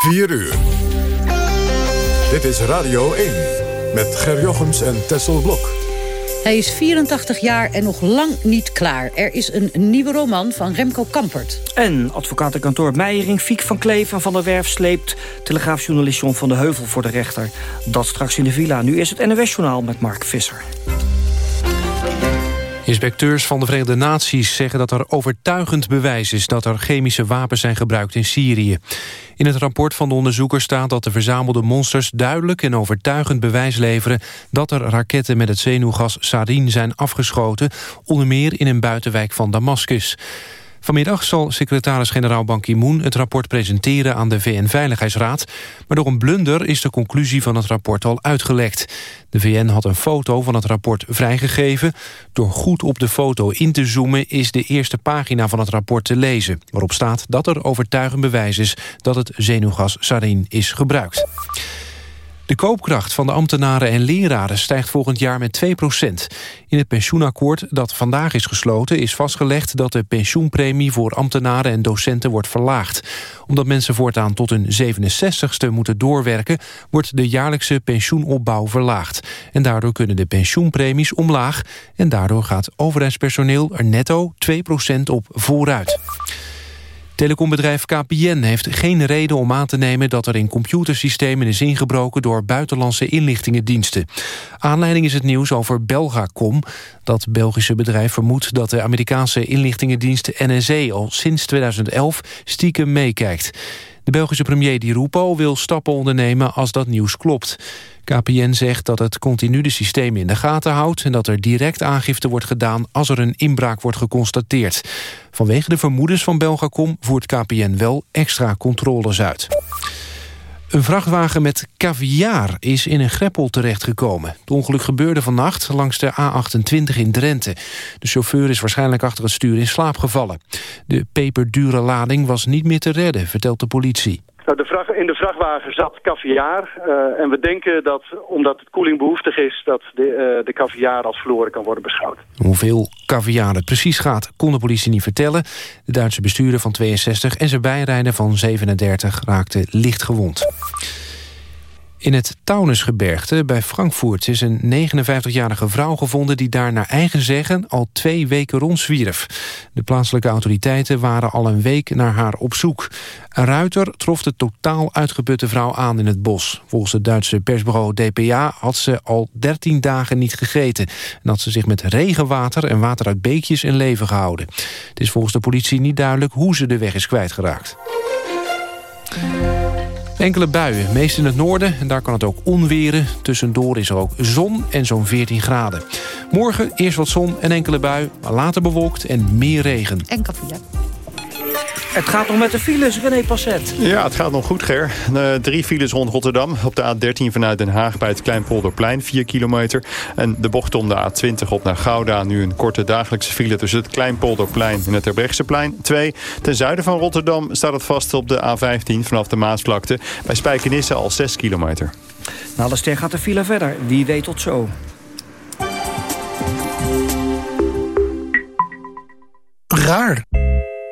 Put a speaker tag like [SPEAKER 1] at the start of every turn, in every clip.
[SPEAKER 1] 4 uur. Dit is Radio 1 met Ger Jochems en Tessel Blok.
[SPEAKER 2] Hij is 84 jaar en nog lang niet klaar. Er is een nieuwe roman van Remco Kampert.
[SPEAKER 3] En advocatenkantoor Meijering, Fiek van Kleef en Van der Werf... sleept telegraafjournalist John van de Heuvel voor de rechter. Dat straks in de villa. Nu is het NOS-journaal met Mark Visser.
[SPEAKER 4] Inspecteurs van de Verenigde Naties zeggen dat er overtuigend bewijs is... dat er chemische wapens zijn gebruikt in Syrië. In het rapport van de onderzoekers staat dat de verzamelde monsters... duidelijk en overtuigend bewijs leveren... dat er raketten met het zenuwgas sarin zijn afgeschoten... onder meer in een buitenwijk van Damascus. Vanmiddag zal secretaris-generaal Ban Ki-moon het rapport presenteren aan de VN-veiligheidsraad. Maar door een blunder is de conclusie van het rapport al uitgelekt. De VN had een foto van het rapport vrijgegeven. Door goed op de foto in te zoomen is de eerste pagina van het rapport te lezen. Waarop staat dat er overtuigend bewijs is dat het zenuwgas sarin is gebruikt. De koopkracht van de ambtenaren en leraren stijgt volgend jaar met 2% In het pensioenakkoord dat vandaag is gesloten is vastgelegd dat de pensioenpremie voor ambtenaren en docenten wordt verlaagd. Omdat mensen voortaan tot hun 67ste moeten doorwerken, wordt de jaarlijkse pensioenopbouw verlaagd. En daardoor kunnen de pensioenpremies omlaag en daardoor gaat overheidspersoneel er netto 2% op vooruit. Telecombedrijf KPN heeft geen reden om aan te nemen... dat er in computersystemen is ingebroken door buitenlandse inlichtingendiensten. Aanleiding is het nieuws over Belgacom. Dat Belgische bedrijf vermoedt dat de Amerikaanse inlichtingendienst NSE... al sinds 2011 stiekem meekijkt. De Belgische premier Di Rupo wil stappen ondernemen als dat nieuws klopt. KPN zegt dat het continu de systemen in de gaten houdt... en dat er direct aangifte wordt gedaan als er een inbraak wordt geconstateerd. Vanwege de vermoedens van Belgacom voert KPN wel extra controles uit. Een vrachtwagen met caviar is in een greppel terechtgekomen. Het ongeluk gebeurde vannacht langs de A28 in Drenthe. De chauffeur is waarschijnlijk achter het stuur in slaap gevallen. De peperdure lading was niet meer te redden, vertelt de politie.
[SPEAKER 5] Nou, de in de vrachtwagen zat caviar. Uh, en we denken dat, omdat het koeling behoeftig is... dat de, uh, de caviar als verloren kan worden beschouwd.
[SPEAKER 4] Hoeveel caviar het precies gaat, kon de politie niet vertellen. De Duitse bestuurder van 62 en zijn bijrijder van 37 raakten licht gewond. In het Taunusgebergte bij Frankfurt is een 59-jarige vrouw gevonden... die daar naar eigen zeggen al twee weken rondzwierf. De plaatselijke autoriteiten waren al een week naar haar op zoek. Een ruiter trof de totaal uitgeputte vrouw aan in het bos. Volgens het Duitse persbureau DPA had ze al 13 dagen niet gegeten... en had ze zich met regenwater en water uit beekjes in leven gehouden. Het is volgens de politie niet duidelijk hoe ze de weg is kwijtgeraakt. Enkele buien, meest in het noorden. En daar kan het ook onweren. Tussendoor is er ook zon en zo'n 14 graden. Morgen eerst wat zon en enkele bui. Maar later bewolkt en meer regen.
[SPEAKER 2] En koffie,
[SPEAKER 3] het gaat nog met de files, René Passet.
[SPEAKER 6] Ja, het gaat nog goed, Ger. Uh, drie files rond Rotterdam. Op de A13 vanuit Den Haag bij het Kleinpolderplein, 4 kilometer. En de bocht om de A20 op naar Gouda. Nu een korte dagelijkse file tussen het Kleinpolderplein en het Terbrechtseplein. 2. Ten zuiden van Rotterdam staat het vast op de A15 vanaf de Maasvlakte. Bij Spijkenisse al 6 kilometer.
[SPEAKER 3] Na de ster gaat de file verder. Wie weet tot zo.
[SPEAKER 7] Raar.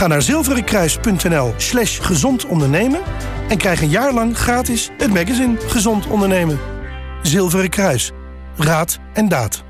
[SPEAKER 7] Ga naar zilverenkruis.nl slash gezond ondernemen en krijg een jaar lang gratis het magazine Gezond Ondernemen. Zilveren Kruis. Raad en daad.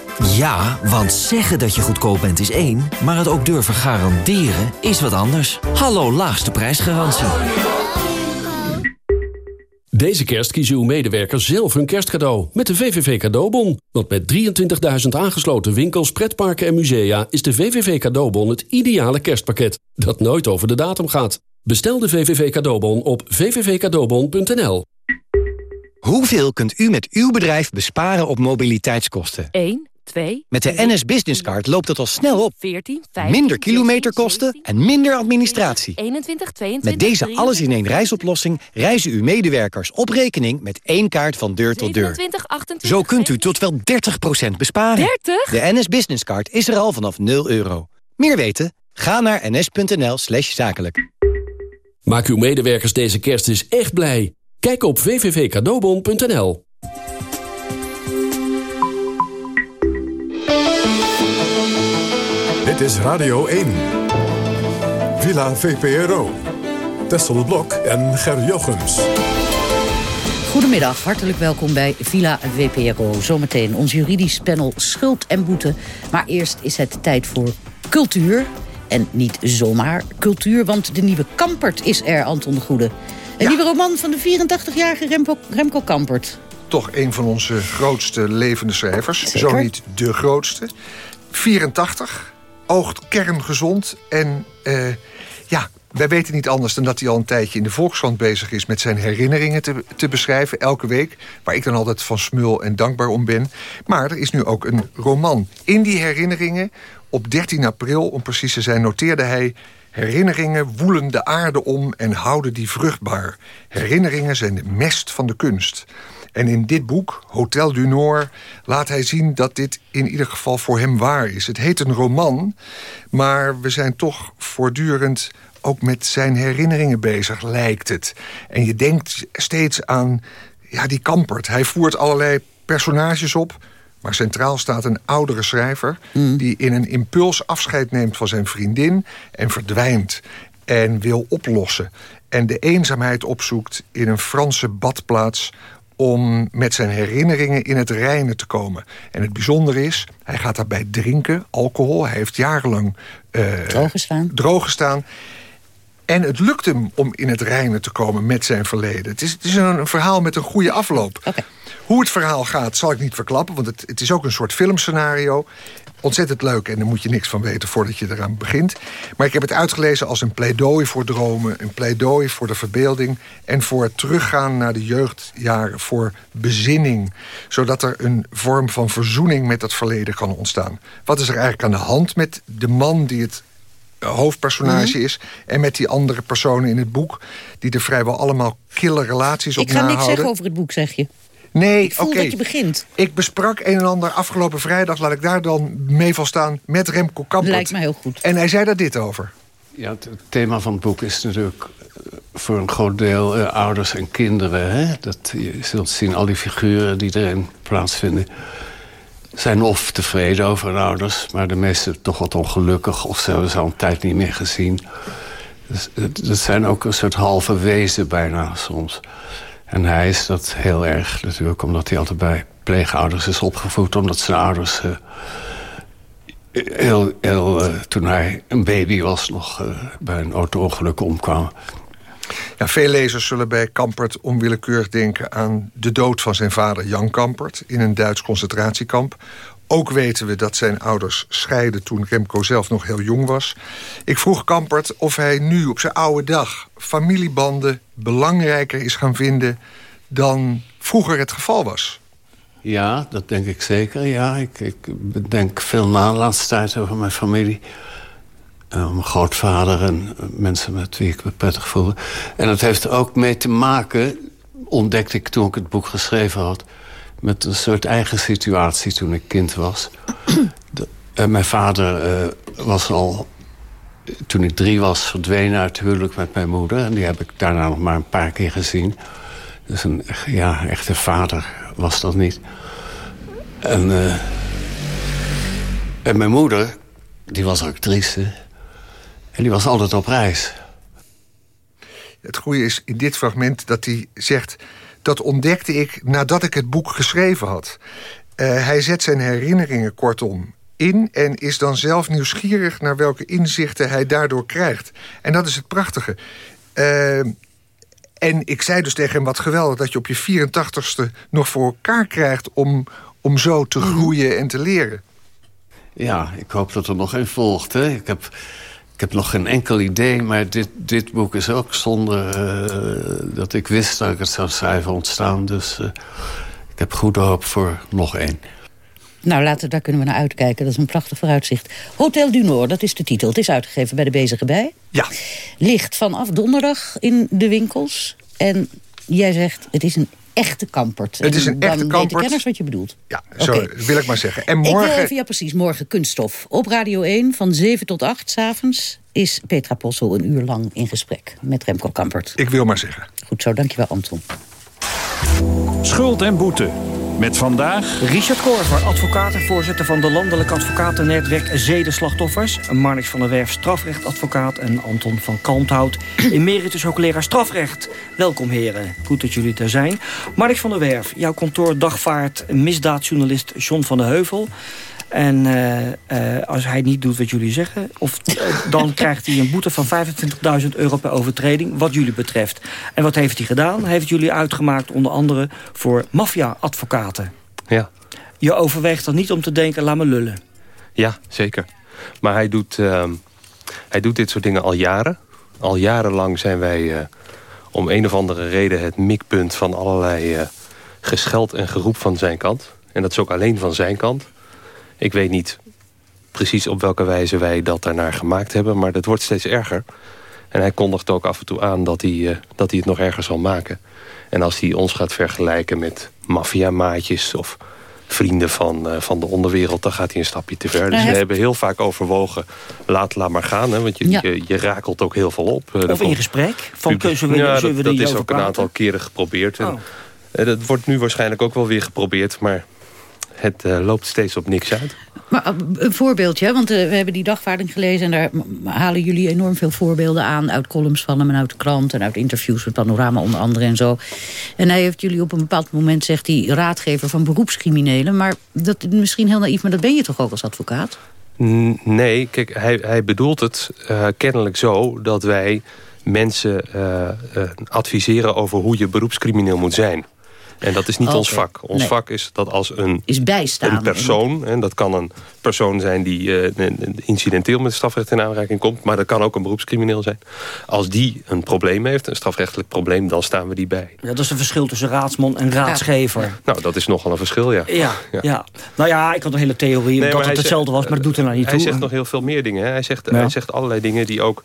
[SPEAKER 8] Ja, want zeggen dat je goedkoop bent is één, maar het ook durven garanderen is wat anders. Hallo laagste prijsgarantie.
[SPEAKER 9] Deze kerst kiezen uw medewerkers zelf hun kerstcadeau met de VVV Cadeaubon. Want met 23.000 aangesloten winkels, pretparken en musea... is de VVV Cadeaubon het ideale kerstpakket dat nooit over de datum gaat. Bestel de VVV Cadeaubon op vvvcadeaubon.nl.
[SPEAKER 10] Hoeveel kunt u met uw bedrijf besparen op mobiliteitskosten?
[SPEAKER 11] 1, 2...
[SPEAKER 10] Met de NS Business Card loopt het al snel op.
[SPEAKER 11] 14, 15,
[SPEAKER 10] Minder kilometerkosten en minder administratie.
[SPEAKER 11] 21, 22,
[SPEAKER 10] Met deze alles-in-één reisoplossing reizen uw medewerkers op rekening met één kaart van deur tot deur.
[SPEAKER 11] 27, 28,
[SPEAKER 10] Zo kunt u tot wel 30% besparen.
[SPEAKER 11] 30?
[SPEAKER 10] De NS Business Card is er al vanaf 0 euro. Meer weten? Ga naar ns.nl slash zakelijk.
[SPEAKER 9] Maak uw medewerkers deze kerst eens echt blij. Kijk op www.cadeaubon.nl.
[SPEAKER 1] Dit is Radio 1. Villa VPRO. Tessel Blok en Ger Jochems.
[SPEAKER 2] Goedemiddag, hartelijk welkom bij Villa VPRO. Zometeen ons juridisch panel Schuld en Boete. Maar eerst is het tijd voor cultuur. En niet zomaar cultuur, want de nieuwe Kampert is er, Anton de Goede. Een nieuwe roman van de 84-jarige Remco, Remco Kampert.
[SPEAKER 12] Toch een van onze grootste levende schrijvers.
[SPEAKER 2] Zeker.
[SPEAKER 12] Zo niet de grootste. 84, oogt kerngezond en eh, ja... Wij weten niet anders dan dat hij al een tijdje in de Volkskrant bezig is... met zijn herinneringen te, te beschrijven, elke week. Waar ik dan altijd van smul en dankbaar om ben. Maar er is nu ook een roman. In die herinneringen, op 13 april om precies te zijn... noteerde hij... Herinneringen woelen de aarde om en houden die vruchtbaar. Herinneringen zijn de mest van de kunst. En in dit boek, Hotel du Nord, laat hij zien dat dit in ieder geval voor hem waar is. Het heet een roman, maar we zijn toch voortdurend ook met zijn herinneringen bezig, lijkt het. En je denkt steeds aan ja, die Kampert. Hij voert allerlei personages op... Maar centraal staat een oudere schrijver... die in een impuls afscheid neemt van zijn vriendin... en verdwijnt en wil oplossen. En de eenzaamheid opzoekt in een Franse badplaats om met zijn herinneringen in het reinen te komen. En het bijzondere is, hij gaat daarbij drinken, alcohol. Hij heeft jarenlang uh,
[SPEAKER 2] droog gestaan.
[SPEAKER 12] En het lukt hem om in het reinen te komen met zijn verleden. Het is, het is een, een verhaal met een goede afloop.
[SPEAKER 2] Okay.
[SPEAKER 12] Hoe het verhaal gaat, zal ik niet verklappen... want het, het is ook een soort filmscenario. Ontzettend leuk en daar moet je niks van weten voordat je eraan begint. Maar ik heb het uitgelezen als een pleidooi voor dromen... een pleidooi voor de verbeelding... en voor het teruggaan naar de jeugdjaren, voor bezinning... zodat er een vorm van verzoening met dat verleden kan ontstaan. Wat is er eigenlijk aan de hand met de man die het hoofdpersonage mm -hmm. is... en met die andere personen in het boek... die er vrijwel allemaal kille relaties op
[SPEAKER 2] Ik ga
[SPEAKER 12] nahouden.
[SPEAKER 2] niks zeggen over het boek, zeg je.
[SPEAKER 12] Nee,
[SPEAKER 2] Ik voel
[SPEAKER 12] oké.
[SPEAKER 2] dat je begint.
[SPEAKER 12] Ik besprak een en ander afgelopen vrijdag... laat ik daar dan mee van staan met Remco Kampert.
[SPEAKER 2] Lijkt me heel goed.
[SPEAKER 12] En hij zei daar dit over.
[SPEAKER 13] Ja, het thema van het boek is natuurlijk voor een groot deel uh, ouders en kinderen. Hè? Dat, je zult zien, al die figuren die erin plaatsvinden... zijn of tevreden over hun ouders... maar de meesten toch wat ongelukkig... of ze hebben ze al een tijd niet meer gezien. Dus, dat zijn ook een soort halve wezen bijna soms... En hij is dat heel erg natuurlijk, omdat hij altijd bij pleegouders is opgevoed. Omdat zijn ouders uh, heel, heel, uh, toen hij een baby was nog uh, bij een auto-ongeluk omkwamen.
[SPEAKER 12] Ja, veel lezers zullen bij Kampert onwillekeurig denken aan de dood van zijn vader Jan Kampert... in een Duits concentratiekamp. Ook weten we dat zijn ouders scheiden toen Remco zelf nog heel jong was. Ik vroeg Kampert of hij nu op zijn oude dag familiebanden belangrijker is gaan vinden dan vroeger het geval was.
[SPEAKER 13] Ja, dat denk ik zeker. Ja, ik, ik denk veel na de laatste tijd over mijn familie. Uh, mijn grootvader en mensen met wie ik me prettig voelde. En dat heeft er ook mee te maken, ontdekte ik toen ik het boek geschreven had met een soort eigen situatie toen ik kind was. De, uh, mijn vader uh, was al, toen ik drie was, verdwenen uit het huwelijk met mijn moeder. En die heb ik daarna nog maar een paar keer gezien. Dus een ja, echte vader was dat niet. En, uh, en mijn moeder, die was actrice. En die was altijd op reis.
[SPEAKER 12] Het goede is in dit fragment dat hij zegt dat ontdekte ik nadat ik het boek geschreven had. Uh, hij zet zijn herinneringen kortom in en is dan zelf nieuwsgierig naar welke inzichten hij daardoor krijgt. En dat is het prachtige. Uh, En ik zei dus tegen hem, wat geweldig dat je op je 84ste nog voor elkaar krijgt... om, om zo te groeien en te leren.
[SPEAKER 13] Ja, ik hoop dat er nog een volgt. Hè. Ik, heb, ik heb nog geen enkel idee, maar dit, dit boek is ook zonder uh, dat ik wist dat ik het zou schrijven ontstaan. Dus uh, ik heb goede hoop voor nog één.
[SPEAKER 2] Nou, laten, daar kunnen we naar uitkijken. Dat is een prachtig vooruitzicht. Hotel du Nord, dat is de titel. Het is uitgegeven bij de Bezige Bij.
[SPEAKER 12] Ja.
[SPEAKER 2] Ligt vanaf donderdag in de winkels. En jij zegt, het is een echte kampert.
[SPEAKER 12] Het is een
[SPEAKER 2] dan
[SPEAKER 12] echte kampert.
[SPEAKER 2] de kenners wat je bedoelt.
[SPEAKER 12] Ja, zo wil ik maar zeggen. En morgen...
[SPEAKER 2] Ik even, ja precies, morgen kunststof. Op Radio 1 van 7 tot 8 s'avonds is Petra Possel een uur lang in gesprek met Remco Kampert.
[SPEAKER 12] Ik wil maar zeggen.
[SPEAKER 2] Goed zo, dankjewel Anton.
[SPEAKER 11] Schuld en boete. Met vandaag...
[SPEAKER 3] Richard Korver, advocaat en voorzitter van de Landelijk Advocatennetwerk Zedenslachtoffers. Marnix van der Werf, strafrechtadvocaat. En Anton van Kalmthout, emeritus hoogleraar strafrecht. Welkom heren, goed dat jullie er zijn. Marnix van der Werf, jouw kantoor dagvaart misdaadjournalist John van der Heuvel. En uh, uh, als hij niet doet wat jullie zeggen... Of, uh, dan krijgt hij een boete van 25.000 euro per overtreding, wat jullie betreft. En wat heeft hij gedaan? Hij heeft jullie uitgemaakt onder andere voor maffia-advocaten.
[SPEAKER 14] Ja.
[SPEAKER 3] Je overweegt dan niet om te denken, laat me lullen.
[SPEAKER 14] Ja, zeker. Maar hij doet, hij doet dit soort dingen al jaren. Al jarenlang zijn wij om een of andere reden... het mikpunt van allerlei gescheld en geroep van zijn kant. En dat is ook alleen van zijn kant... Ik weet niet precies op welke wijze wij dat daarnaar gemaakt hebben... maar dat wordt steeds erger. En hij kondigt ook af en toe aan dat hij, uh, dat hij het nog erger zal maken. En als hij ons gaat vergelijken met maffiamaatjes... of vrienden van, uh, van de onderwereld, dan gaat hij een stapje te ver. Dus we hebben heel vaak overwogen, laat, laat maar gaan. Hè, want je, ja. je, je, rakelt ook heel veel op.
[SPEAKER 3] Uh, of in gesprek? Van, zullen we,
[SPEAKER 14] ja,
[SPEAKER 3] zullen we
[SPEAKER 14] dat, dat is
[SPEAKER 3] ook
[SPEAKER 14] een aantal keren geprobeerd. En,
[SPEAKER 3] oh.
[SPEAKER 14] dat wordt nu waarschijnlijk ook wel weer geprobeerd... maar het uh, loopt steeds op niks uit.
[SPEAKER 2] Maar uh, een voorbeeldje, want uh, we hebben die dagvaarding gelezen... en daar halen jullie enorm veel voorbeelden aan... uit columns van hem en uit de krant en uit interviews met Panorama onder andere en zo. En hij heeft jullie op een bepaald moment, zegt hij... raadgever van beroepscriminelen. Maar dat is misschien heel naïef, maar dat ben je toch ook als advocaat?
[SPEAKER 14] Nee, kijk, hij, hij bedoelt het uh, kennelijk zo... dat wij mensen adviseren over hoe je beroepscrimineel moet zijn. En dat is niet
[SPEAKER 2] okay.
[SPEAKER 14] ons vak. Ons
[SPEAKER 2] nee.
[SPEAKER 14] vak is dat als een,
[SPEAKER 2] is bijstaan.
[SPEAKER 14] een persoon... en dat kan een persoon zijn die uh, incidenteel met strafrecht in aanraking komt... maar dat kan ook een beroepscrimineel zijn. Als die een probleem heeft, een strafrechtelijk probleem... dan staan we die bij.
[SPEAKER 3] Ja, dat is een verschil tussen raadsman en raadsgever.
[SPEAKER 14] Ja. Nou, dat is nogal een verschil, ja.
[SPEAKER 3] Ja, ja. ja. Nou ja, ik had een hele theorie nee, dat het hetzelfde was... maar dat doet er nou niet
[SPEAKER 14] hij
[SPEAKER 3] toe.
[SPEAKER 14] Hij zegt nog heel veel meer dingen. Hè. Hij, zegt, hij zegt allerlei dingen die ook...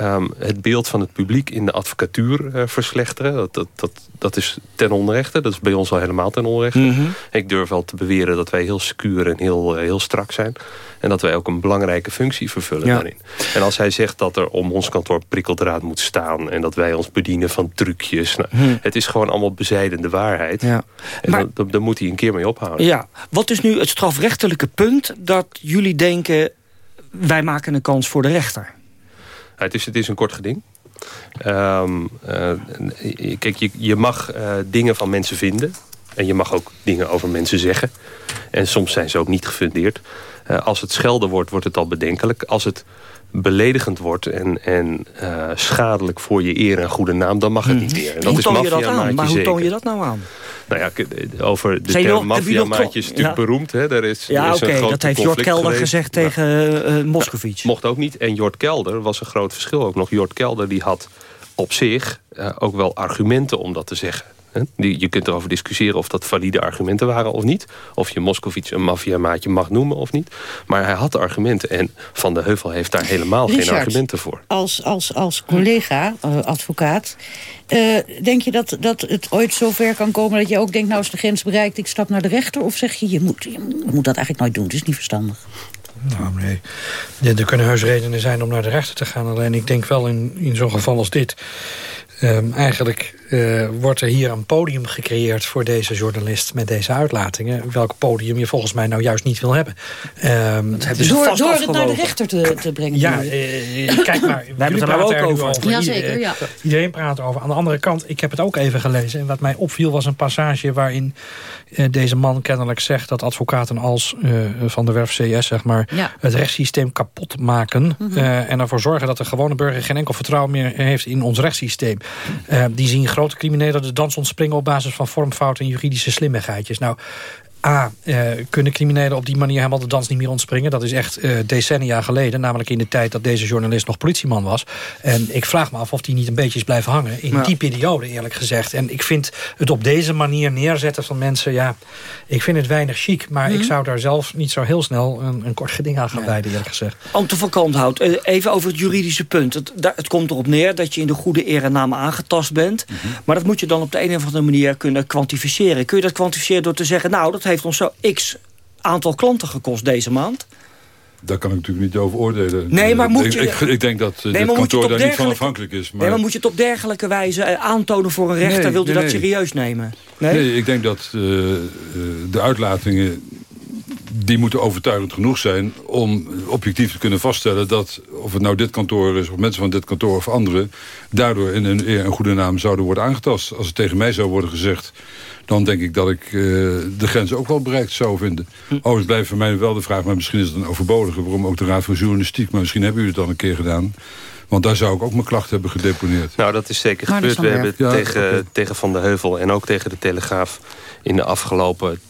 [SPEAKER 14] Um, het beeld van het publiek in de advocatuur uh, verslechteren. Dat, dat, dat, dat is ten onrechte. Dat is bij ons al helemaal ten onrechte.
[SPEAKER 3] Mhm.
[SPEAKER 14] Mm -hmm. Ik durf wel te beweren dat wij heel secuur en heel, uh, heel strak zijn. En dat wij ook een belangrijke functie vervullen
[SPEAKER 3] ja.
[SPEAKER 14] daarin. En als hij zegt dat er om ons kantoor prikkeldraad moet staan... en dat wij ons bedienen van trucjes... Nou,
[SPEAKER 3] Mhm.
[SPEAKER 14] het is gewoon allemaal bezijdende waarheid.
[SPEAKER 3] Ja.
[SPEAKER 14] En maar, daar moet hij een keer mee ophouden.
[SPEAKER 3] Ja. Wat is nu het strafrechtelijke punt dat jullie denken... wij maken een kans voor de rechter?
[SPEAKER 14] Het is, het is een kort geding. Um, uh, kijk, je, je mag uh, dingen van mensen vinden. En je mag ook dingen over mensen zeggen. En soms zijn ze ook niet gefundeerd. Uh, als het schelden wordt, wordt het al bedenkelijk. Als het beledigend wordt en, en schadelijk voor je eer en goede naam... dan mag het niet meer. En dat
[SPEAKER 3] hoe
[SPEAKER 14] is
[SPEAKER 3] toon je dat aan? Maar hoe
[SPEAKER 14] zeker.
[SPEAKER 3] toon je dat nou aan?
[SPEAKER 14] Nou ja, over de term maffiamaatje is natuurlijk
[SPEAKER 3] ja.
[SPEAKER 14] beroemd. Hè? Daar is,
[SPEAKER 3] ja, oké, okay, dat heeft Jort Kelder
[SPEAKER 14] geweest.
[SPEAKER 3] gezegd tegen uh, Moscovici.
[SPEAKER 14] Nou, mocht ook niet. En Jort Kelder was een groot verschil ook nog. Jort Kelder die had op zich uh, ook wel argumenten om dat te zeggen. Die, je kunt erover discussiëren of dat valide argumenten waren of niet. Of je Moscovici een maffiamaatje mag noemen of niet. Maar hij had argumenten. En Van de Heuvel heeft daar helemaal
[SPEAKER 2] Richard,
[SPEAKER 14] geen argumenten voor.
[SPEAKER 2] Als, als, als collega, uh, advocaat... Uh, denk je dat, dat het ooit zover kan komen dat je ook denkt... nou is de grens bereikt, ik stap naar de rechter? Of zeg je, je moet, je moet dat eigenlijk nooit doen, het is niet verstandig?
[SPEAKER 15] Nou, nee. Ja, er kunnen heus redenen zijn om naar de rechter te gaan. Alleen ik denk wel in, in zo'n geval als dit... Um, eigenlijk eh, wordt er hier een podium gecreëerd voor deze journalist met deze uitlatingen. Welk podium je volgens mij nou juist niet wil hebben. Ehm,
[SPEAKER 2] dus door, door het naar de rechter te, te brengen.
[SPEAKER 15] Ja, uh, kijk maar.
[SPEAKER 3] We hebben het er ook over. over.
[SPEAKER 2] Jazeker, ja.
[SPEAKER 15] Iedereen praat over. Aan de andere kant, ik heb het ook even gelezen. En wat mij opviel was een passage waarin uh, deze man kennelijk zegt... dat advocaten als Van der Werf CS zeg maar,
[SPEAKER 2] ja.
[SPEAKER 15] het rechtssysteem kapot maken. Mm -hmm. en ervoor zorgen dat de gewone burger geen enkel vertrouwen meer heeft in ons rechtssysteem. die zien grote criminelen de dans ontspringen op basis van vormfouten en juridische slimmigheidjes. Nou, A, eh, kunnen criminelen op die manier helemaal de dans niet meer ontspringen. Dat is echt eh, decennia geleden. Namelijk in de tijd dat deze journalist nog politieman was. En ik vraag me af of die niet een beetje is blijven hangen. In ja. die periode eerlijk gezegd. En ik vind het op deze manier neerzetten van mensen... ja, ik vind het weinig chic. Maar mm -hmm. ik zou daar zelf niet zo heel snel een, een kort geding aan gaan ja. wijden eerlijk gezegd.
[SPEAKER 3] Anton van Kalmthout, even over het juridische punt. Het, het komt erop neer dat je in de goede eer en naam aangetast bent. Mm -hmm. Maar dat moet je dan op de een of andere manier kunnen kwantificeren. Kun je dat kwantificeren door te zeggen... nou, dat heeft ons zo x aantal klanten gekost deze maand.
[SPEAKER 16] Daar kan ik natuurlijk niet over oordelen.
[SPEAKER 3] Nee, maar moet
[SPEAKER 16] ik,
[SPEAKER 3] je...
[SPEAKER 16] Ik, ik, denk dat nee, dit kantoor daar niet van afhankelijk is. Maar...
[SPEAKER 3] Nee, maar moet je het op dergelijke wijze aantonen voor een rechter?
[SPEAKER 16] Nee,
[SPEAKER 3] Wilt u
[SPEAKER 16] nee,
[SPEAKER 3] dat serieus nemen? Nee?
[SPEAKER 16] ik denk dat uh, uh, de uitlatingen... die moeten overtuigend genoeg zijn om objectief te kunnen vaststellen... dat of het nou dit kantoor is of mensen van dit kantoor of anderen... daardoor in een eer en goede naam zouden worden aangetast. Als het tegen mij zou worden gezegd dan denk ik dat ik uh, de grens ook wel bereikt zou vinden. Hm. Overigens blijft voor mij wel de vraag, maar misschien is het een overbodige... waarom ook de Raad voor Journalistiek, maar misschien hebben jullie het al een keer gedaan... Want daar zou ik ook mijn klacht hebben gedeponeerd.
[SPEAKER 14] Nou, dat is zeker maar gebeurd. We hebben ja, tegen, okay. tegen Van der Heuvel en ook tegen de Telegraaf... in de afgelopen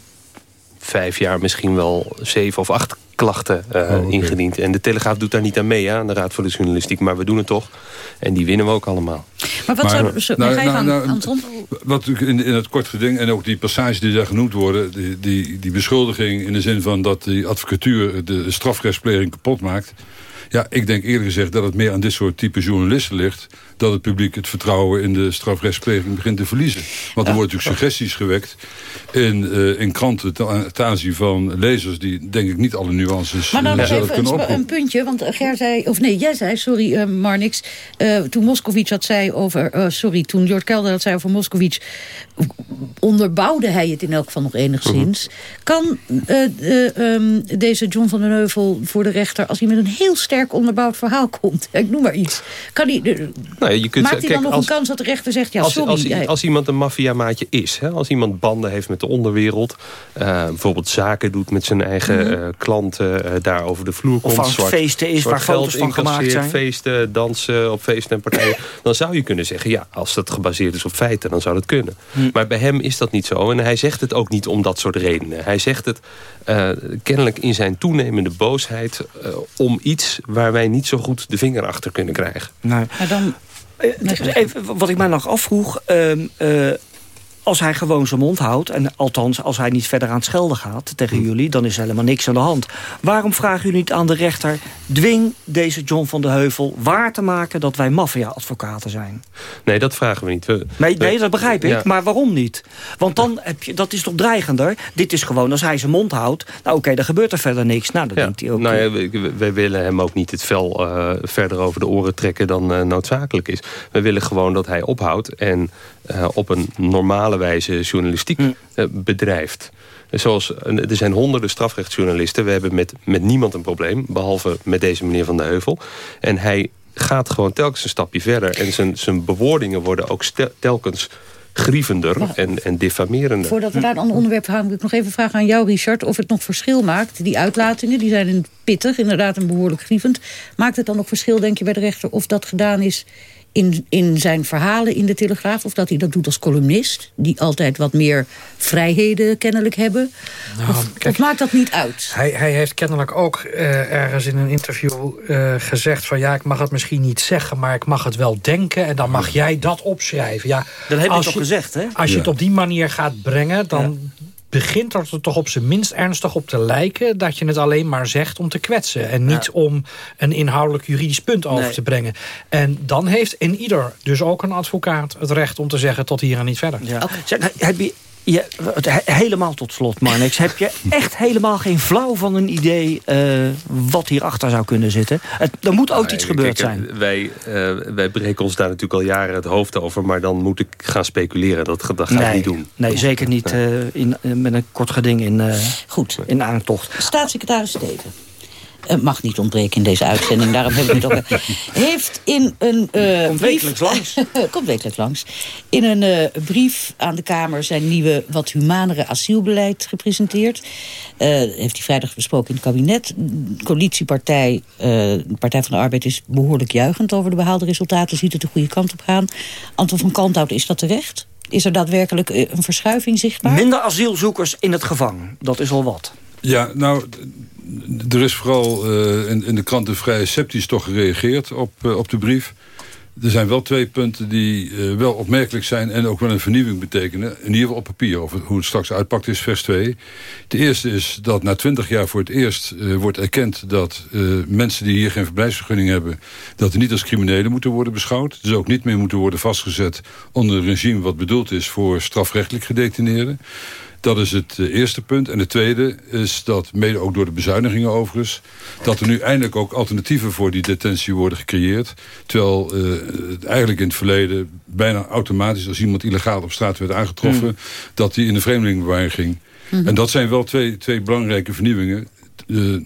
[SPEAKER 14] vijf jaar misschien wel zeven of acht klachten uh, oh, okay. ingediend. En de Telegraaf doet daar niet aan mee, hè, aan de Raad voor de Journalistiek. Maar we doen het toch. En die winnen we ook allemaal.
[SPEAKER 2] Maar wat maar, zou... Zo, nou, nou, nou, nou, Anton?
[SPEAKER 16] Wat in, in het kort geding, en ook die passages die daar genoemd worden... Die, die, die beschuldiging in de zin van dat die advocatuur de strafrechtspleging kapot maakt... Ja, ik denk eerlijk gezegd dat het meer aan dit soort type journalisten ligt... dat het publiek het vertrouwen in de strafrechtspleging begint te verliezen. Want er worden natuurlijk suggesties gewekt in, uh, in kranten ten aanzien van lezers... die denk ik niet alle nuances
[SPEAKER 2] Maar dan
[SPEAKER 16] uh,
[SPEAKER 2] nog even een, een, puntje, want Ger zei... of nee, jij zei, sorry uh, Marnix... toen Moscovic dat zei over... sorry, toen Jort Kelder dat zei over Moscovic... onderbouwde hij het in elk geval nog enigszins. Kan um, deze John van den Heuvel voor de rechter... als hij met een heel sterk onderbouwd verhaal komt... ik noem maar iets... Kan hij,
[SPEAKER 14] nou, je kunt,
[SPEAKER 2] maakt hij
[SPEAKER 14] kijk,
[SPEAKER 2] dan nog
[SPEAKER 14] als,
[SPEAKER 2] een kans dat de rechter zegt... ja,
[SPEAKER 14] als,
[SPEAKER 2] sorry.
[SPEAKER 14] Als, als, als iemand een maffiamaatje is... Hè, als iemand banden heeft met de onderwereld... Uh, bijvoorbeeld zaken doet met zijn eigen mm -hmm. uh, klanten... Uh, daar over de vloer komt...
[SPEAKER 3] Of
[SPEAKER 14] zwart,
[SPEAKER 3] feesten is waar foto's van gemaakt zijn.
[SPEAKER 14] feesten, dansen op feesten en partijen... dan zou je kunnen zeggen... ja, als dat gebaseerd is op feiten, dan zou dat kunnen. Mm. Maar bij hem is dat niet zo. En hij zegt het ook niet om dat soort redenen. Hij zegt het kennelijk in zijn toenemende boosheid... om iets waar wij niet zo goed de vinger achter kunnen krijgen.
[SPEAKER 3] Nou,
[SPEAKER 2] maar dan...
[SPEAKER 3] Even, wat ik mij nog afvroeg... Um, uh, als hij gewoon zijn mond houdt... en althans als hij niet verder aan het schelden gaat tegen jullie... dan is er helemaal niks aan de hand. Waarom vragen jullie niet aan de rechter... dwing deze John van de Heuvel waar te maken... dat wij maffia-advocaten zijn?
[SPEAKER 14] Nee, dat vragen we niet. We,
[SPEAKER 3] nee, nee, dat begrijp ik. Ja. Maar waarom niet? Want dan heb je, dat is toch dreigender? Dit is gewoon, als hij zijn mond houdt... nou oké, okay, dan gebeurt er verder niks. Nou, dan
[SPEAKER 14] ja.
[SPEAKER 3] denkt hij ook...
[SPEAKER 14] Nou ja, wij, wij, willen hem ook niet het vel uh, verder over de oren trekken... dan uh, noodzakelijk is. We willen gewoon dat hij ophoudt... en uh, op een normale wijze journalistiek uh, bedrijft. Zoals, er zijn honderden strafrechtsjournalisten. We hebben met, met niemand een probleem. Behalve met deze meneer Van de Heuvel. En hij gaat gewoon telkens een stapje verder. En zijn, zijn bewoordingen worden ook telkens grievender ja. en, en diffamerender.
[SPEAKER 2] Voordat we daar een onderwerp houden, wil ik nog even vragen aan jou, Richard... of het nog verschil maakt. Die uitlatingen, die zijn pittig, inderdaad en behoorlijk grievend. Maakt het dan nog verschil, denk je, bij de rechter... of dat gedaan is in, in zijn verhalen in de Telegraaf... of dat hij dat doet als columnist... die altijd wat meer vrijheden kennelijk hebben? Nou, of, kijk, of, maakt dat niet uit?
[SPEAKER 15] Hij, hij heeft kennelijk ook uh, ergens in een interview uh, gezegd... van ja, ik mag het misschien niet zeggen, maar ik mag het wel denken... en dan mag jij dat opschrijven. Ja,
[SPEAKER 3] dat heb je toch gezegd, hè?
[SPEAKER 15] Als je ja. het op die manier gaat brengen... dan ja begint er toch op zijn minst ernstig op te lijken... dat je het alleen maar zegt om te kwetsen... en niet ja. om een inhoudelijk juridisch punt over nee. te brengen. En dan heeft in ieder, dus ook een advocaat... het recht om te zeggen tot hier en niet verder.
[SPEAKER 3] Ja. Okay. Zeg, heb je Je, helemaal tot slot, Marnix. Heb je echt helemaal geen flauw van een idee uh, wat hierachter zou kunnen zitten? Het, er moet ook iets gebeurd zijn.
[SPEAKER 14] Wij, uh, wij breken ons daar natuurlijk al jaren het hoofd over... maar dan moet ik gaan speculeren. Dat, dat ga
[SPEAKER 3] nee,
[SPEAKER 14] ik niet doen.
[SPEAKER 3] Nee, zeker niet uh, in, met een kort geding in,
[SPEAKER 2] Goed.
[SPEAKER 3] in aantocht.
[SPEAKER 2] Staatssecretaris Steven uh, mag niet ontbreken in deze uitzending. Daarom heb ik het ook. Heeft in een uh,
[SPEAKER 3] komt wekelijks langs.
[SPEAKER 2] komt wekelijks langs. In een uh, brief aan de Kamer zijn nieuwe wat humanere asielbeleid gepresenteerd. heeft hij vrijdag besproken in het kabinet. De coalitiepartij, de Partij van de Arbeid, is behoorlijk juichend over de behaalde resultaten. Ziet het de goede kant op gaan. Anton van Kanthout, is dat terecht? Is er daadwerkelijk een verschuiving zichtbaar?
[SPEAKER 3] Minder asielzoekers in het gevang. Dat is al wat.
[SPEAKER 16] Ja, nou, er is vooral uh, in, in, de kranten vrij sceptisch toch gereageerd op, uh, op de brief. Er zijn wel twee punten die uh, wel opmerkelijk zijn... en ook wel een vernieuwing betekenen. In ieder geval op papier, over hoe het straks uitpakt is, vers 2. De eerste is dat na twintig jaar voor het eerst wordt erkend... dat mensen die hier geen verblijfsvergunning hebben... dat die niet als criminelen moeten worden beschouwd. Dus ook niet meer moeten worden vastgezet onder een regime... wat bedoeld is voor strafrechtelijk gedetineerden. Dat is het eh, eerste punt. En het tweede is dat, mede ook door de bezuinigingen overigens... dat er nu eindelijk ook alternatieven voor die detentie worden gecreëerd. Terwijl uh, eigenlijk in het verleden bijna automatisch... als iemand illegaal op straat werd aangetroffen... Mm. dat hij in de vreemdelingenbewaring ging. Mm -hmm. En dat zijn wel twee, twee belangrijke vernieuwingen... Uh,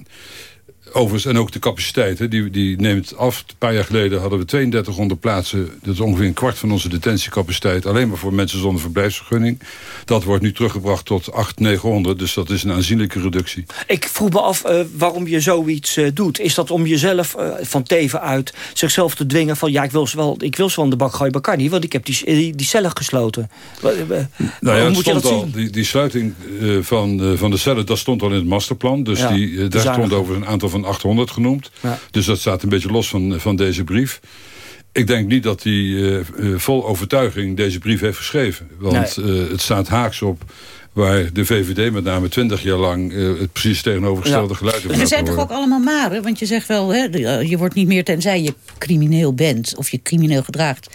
[SPEAKER 16] Overigens, en ook de capaciteit, hè, die, die neemt af. Een paar jaar geleden hadden we 3200 plaatsen. Dat is ongeveer een kwart van onze detentiecapaciteit. Alleen maar voor mensen zonder verblijfsvergunning. Dat wordt nu teruggebracht tot 800, 900. Dus dat is een aanzienlijke reductie.
[SPEAKER 3] Ik vroeg me af uh, waarom je zoiets uh, doet. Is dat om jezelf uh, van teven uit zichzelf te dwingen van... ja, ik wil ze wel, ik wil ze wel aan de bak gooien, maar kan niet. Want ik heb die, die, die cellen gesloten.
[SPEAKER 16] nou ja, moet je dat al, zien? Die, die sluiting van, van de cellen, dat stond al in het masterplan. Dus ja, die, daar stond over een aantal van 800 genoemd. Ja. Dus dat staat een beetje los van, van deze brief. Ik denk niet dat hij uh, uh, vol overtuiging deze brief heeft geschreven. Want nee. uh, het staat haaks op waar de VVD met name twintig jaar lang uh, het precies tegenovergestelde ja. geluid heeft
[SPEAKER 2] We zijn toch ook allemaal maren? Want je zegt wel, hè, je wordt niet meer tenzij je crimineel bent... of je crimineel gedraagt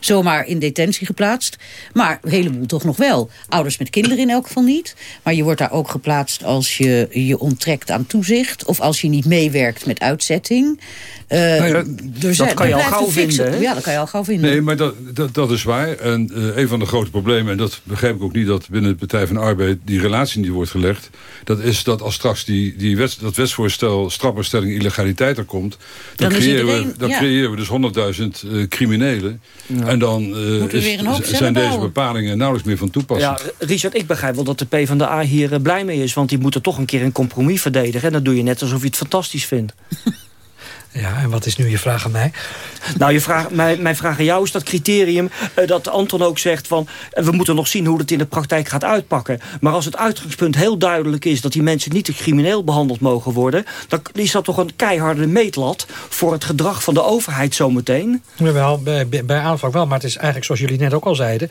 [SPEAKER 2] zomaar in detentie geplaatst. Maar een heleboel toch nog wel. Ouders met kinderen in elk geval niet. Maar je wordt daar ook geplaatst als je je onttrekt aan toezicht... of als je niet meewerkt met uitzetting. Uh, nou ja,
[SPEAKER 3] dus dat kan je al gauw vinden.
[SPEAKER 2] Ja, dat kan je al gauw vinden.
[SPEAKER 16] Nee, maar dat, dat, dat is waar. En uh, een van de grote problemen... en dat begrijp ik ook niet dat binnen de Partij van de Arbeid... die relatie niet wordt gelegd... dat is dat als straks die, die wets, dat wetsvoorstel... strafbaarstelling illegaliteit er komt... dan, dan creëren, iedereen, we, dan ja. creëren we dus 100.000 uh, criminelen... Ja. En dan uh, zijn deze bepalingen nauwelijks meer van toepassing.
[SPEAKER 3] Ja, Richard, ik begrijp wel dat de PvdA hier uh, blij mee is. Want die moeten toch een keer een compromis verdedigen. En dan doe je net alsof je het fantastisch vindt.
[SPEAKER 15] Ja, en wat is nu je vraag aan mij?
[SPEAKER 3] Nou, je vraag, mijn, mijn vraag aan jou is dat criterium uh, dat Anton ook zegt van... Uh, we moeten nog zien hoe het in de praktijk gaat uitpakken. Maar als het uitgangspunt heel duidelijk is... dat die mensen niet crimineel behandeld mogen worden... dan is dat toch een keiharde meetlat voor het gedrag van de overheid zometeen?
[SPEAKER 15] Jawel, bij, bij aanvang wel. Maar het is eigenlijk zoals jullie net ook al zeiden...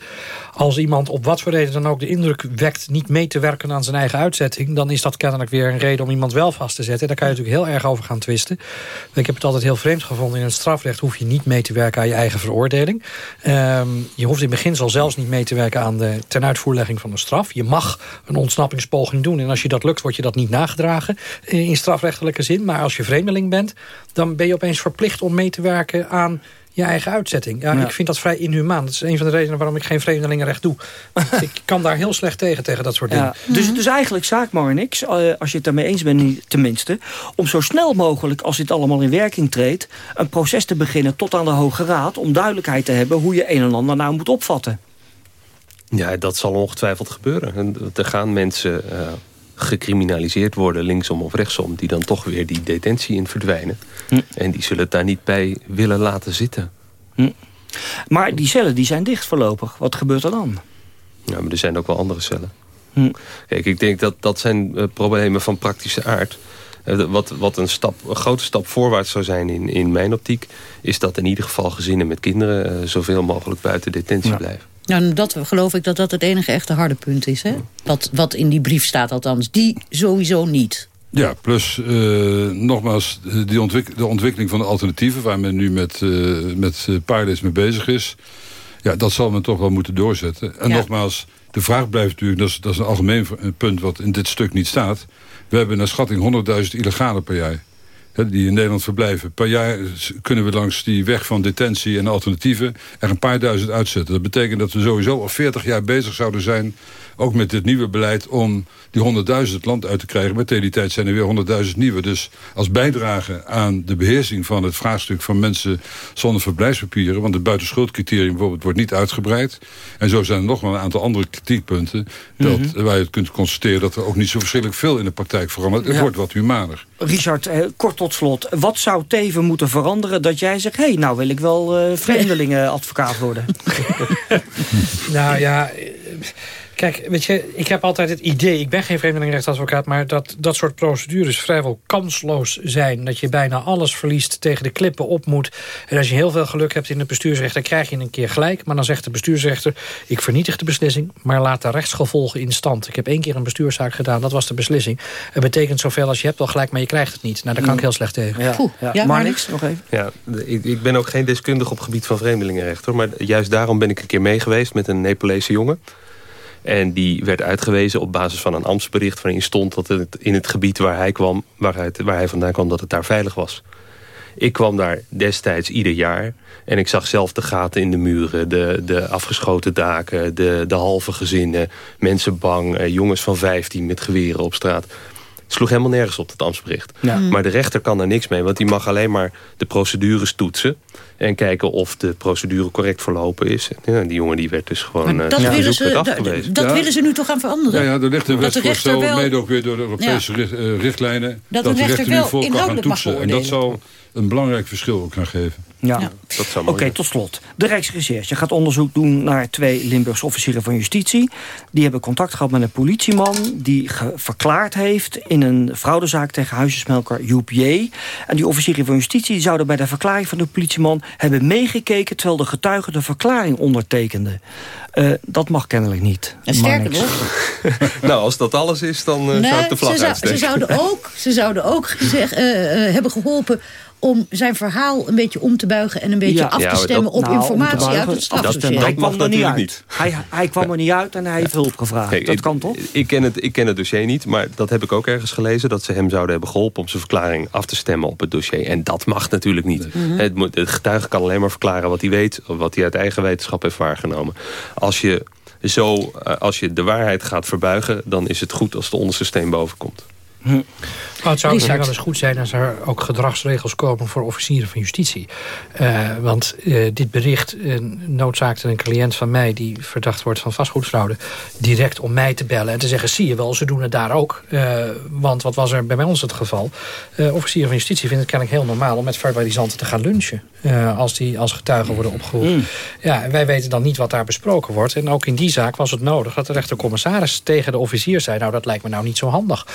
[SPEAKER 15] als iemand op wat voor reden dan ook de indruk wekt... niet mee te werken aan zijn eigen uitzetting... dan is dat kennelijk weer een reden om iemand wel vast te zetten. Daar kan je natuurlijk heel erg over gaan twisten. Ik heb het altijd heel vreemd gevonden. In het strafrecht hoef je niet mee te werken aan je eigen veroordeling. Um, je hoeft in beginsel zelfs niet mee te werken aan de tenuitvoerlegging van een straf. Je mag een ontsnappingspoging doen. En als je dat lukt, wordt je dat niet nagedragen in strafrechtelijke zin. Maar als je vreemdeling bent, dan ben je opeens verplicht om mee te werken aan je eigen uitzetting. Ja, ja, Ik vind dat vrij inhumaan. Dat is een van de redenen waarom ik geen vreemdelingenrecht doe. ik kan daar heel slecht tegen, tegen dat soort dingen.
[SPEAKER 3] Dus het is eigenlijk zaak maar niks, uh, als je het daarmee eens bent tenminste... om zo snel mogelijk, als dit allemaal in werking treedt... een proces te beginnen tot aan de Hoge Raad... om duidelijkheid te hebben hoe je een en ander nou moet opvatten.
[SPEAKER 14] Ja, dat zal ongetwijfeld gebeuren. Er gaan mensen... Uh gecriminaliseerd worden, linksom of rechtsom... die dan toch weer die detentie in verdwijnen. Hm. En die zullen het daar niet bij willen laten zitten.
[SPEAKER 3] Hm. Maar die cellen die zijn dicht voorlopig. Wat gebeurt er dan?
[SPEAKER 14] Ja, maar er zijn ook wel andere cellen. Hm. Kijk, ik denk dat dat zijn uh, problemen van praktische aard... Uh, wat, wat een, stap, een grote stap voorwaarts zou zijn in, in mijn optiek... is dat in ieder geval gezinnen met kinderen... Uh, zoveel mogelijk buiten detentie ja. blijven.
[SPEAKER 2] Nou, dat geloof ik dat dat het enige echte harde punt is. Hè? Wat, wat in die brief staat althans. Die sowieso niet.
[SPEAKER 16] Ja, plus uh, nogmaals die ontwik de ontwikkeling van de alternatieven... waar men nu met, uh, met pilots mee bezig is. Ja, dat zal men toch wel moeten doorzetten. En
[SPEAKER 2] Ja.
[SPEAKER 16] nogmaals, de vraag blijft natuurlijk... Dat is, dat is een algemeen punt wat in dit stuk niet staat. We hebben naar schatting 100.000 illegale per jaar. Die in Nederland verblijven. Per jaar kunnen we langs die weg van detentie en alternatieven... er een paar duizend uitzetten. Dat betekent dat we sowieso al 40 jaar bezig zouden zijn... ook met dit nieuwe beleid om die 100.000 het land uit te krijgen. Met tegen die tijd zijn er weer 100.000 nieuwe. Dus als bijdrage aan de beheersing van het vraagstuk van mensen zonder verblijfspapieren... want het buitenschuldcriterium bijvoorbeeld wordt niet uitgebreid. En zo zijn er nog wel een aantal andere kritiekpunten... Dat,
[SPEAKER 3] Mhm.
[SPEAKER 16] waar je kunt constateren dat er ook niet zo verschrikkelijk veel in de praktijk verandert. Het
[SPEAKER 3] Ja.
[SPEAKER 16] wordt wat humaner.
[SPEAKER 3] Richard, eh, kort tot slot. Wat zou Teven moeten veranderen dat jij zegt... hé, hey, nou wil ik wel eh vreemdelingenadvocaat worden?
[SPEAKER 15] Nou ja, kijk, weet je, ik heb altijd het idee... ik ben geen vreemdelingenrechtadvocaat... maar dat dat soort procedures vrijwel kansloos zijn. Dat je bijna alles verliest, tegen de klippen op moet. En als je heel veel geluk hebt in het bestuursrecht... dan krijg je een keer gelijk. Maar dan zegt de bestuursrechter... ik vernietig de beslissing, maar laat de rechtsgevolgen in stand. Ik heb één keer een bestuurszaak gedaan, dat was de beslissing. Het betekent zoveel als je hebt wel gelijk, maar je krijgt het niet. Nou, daar kan ik heel slecht tegen.
[SPEAKER 3] Ja, ja.
[SPEAKER 2] Ja,
[SPEAKER 3] maar niks, nog even.
[SPEAKER 14] Ja, ik, ik ben ook geen deskundige op het gebied van vreemdelingenrecht. Hoor, maar juist daarom ben ik een keer mee geweest met een Nepalese jongen. En die werd uitgewezen op basis van een ambtsbericht... waarin stond dat het in het gebied waar hij, kwam, waar, hij, waar hij vandaan kwam... dat het daar veilig was. Ik kwam daar destijds ieder jaar. En ik zag zelf de gaten in de muren, de, de afgeschoten daken... De, de halve gezinnen, mensen bang, eh, jongens van 15 met geweren op straat. Het sloeg helemaal nergens op, dat ambtsbericht.
[SPEAKER 3] Ja.
[SPEAKER 14] Maar de rechter kan daar niks mee, want die mag alleen maar de procedures toetsen... en kijken of de procedure correct verlopen is. Ja, die jongen die werd dus gewoon
[SPEAKER 2] Maar
[SPEAKER 14] eh,
[SPEAKER 2] dat, willen ze,
[SPEAKER 14] afgewezen.
[SPEAKER 2] dat
[SPEAKER 16] Ja.
[SPEAKER 2] willen ze nu toch gaan veranderen?
[SPEAKER 16] Ja, ja, er ligt een
[SPEAKER 2] Dat de
[SPEAKER 16] wetsvoorstel,
[SPEAKER 2] rechter wel-
[SPEAKER 16] mede ook weer door de Europese eh, richtlijnen...
[SPEAKER 2] Dat
[SPEAKER 16] dat, de
[SPEAKER 2] rechter
[SPEAKER 16] rechter nu
[SPEAKER 2] wel
[SPEAKER 16] vol kan gaan toetsen. En dat zal een belangrijk verschil ook gaan geven.
[SPEAKER 3] Ja.
[SPEAKER 14] Dat zou
[SPEAKER 3] Oké, tot slot. De Rijksrecherche gaat onderzoek doen naar twee Limburgse officieren van justitie. Die hebben contact gehad met een politieman die verklaard heeft... in een fraudezaak tegen huisjesmelker Joep J. En die officieren van justitie zouden bij de verklaring van de politieman... hebben meegekeken terwijl de getuige de verklaring ondertekende. Eh, dat mag kennelijk niet.
[SPEAKER 2] En sterker nog,
[SPEAKER 14] Nou, als dat alles is, dan eh,
[SPEAKER 2] nee,
[SPEAKER 14] zou ik de vlag
[SPEAKER 2] ze, zou-
[SPEAKER 14] uitsteken.
[SPEAKER 2] ze zouden ook, ze zouden ook gezegd, eh, hebben geholpen om zijn verhaal een beetje om te buigen... en een beetje
[SPEAKER 3] Ja.
[SPEAKER 2] af te stemmen
[SPEAKER 14] dat-
[SPEAKER 2] op
[SPEAKER 3] Nou,
[SPEAKER 2] informatie
[SPEAKER 3] buigen,
[SPEAKER 2] uit het
[SPEAKER 3] stemmen. Hij
[SPEAKER 14] Dat mag
[SPEAKER 3] kwam er niet uit.
[SPEAKER 14] natuurlijk niet.
[SPEAKER 3] Hij, hij kwam er niet uit en hij heeft hulp gevraagd.
[SPEAKER 14] Kijk,
[SPEAKER 3] dat
[SPEAKER 14] ik-
[SPEAKER 3] kan toch?
[SPEAKER 14] Ik ken, het, ik ken het dossier niet, maar dat heb ik ook ergens gelezen... dat ze hem zouden hebben geholpen om zijn verklaring af te stemmen op het dossier. En dat mag natuurlijk niet. Het, moet, het getuige kan alleen maar verklaren wat hij weet... of wat hij uit eigen wetenschap heeft waargenomen. Als je, zo, eh, als je de waarheid gaat verbuigen... dan is het goed als de onderste steen boven komt.
[SPEAKER 15] Nou, het zou
[SPEAKER 2] Richard.
[SPEAKER 15] wel eens goed zijn als er ook gedragsregels komen voor officieren van justitie. Eh, want eh, dit bericht eh, noodzaakte een cliënt van mij... die verdacht wordt van vastgoedfraude... direct om mij te bellen en te zeggen... zie je wel, ze doen het daar ook. Want wat was er bij ons het geval? Officieren van justitie vinden het kennelijk heel normaal... om met verbalisanten te gaan lunchen. als die als getuigen worden opgeroepen. Ja, en wij weten dan niet wat daar besproken wordt. En ook in die zaak was het nodig dat de rechtercommissaris tegen de officier zei... nou, dat lijkt me nou niet zo handig.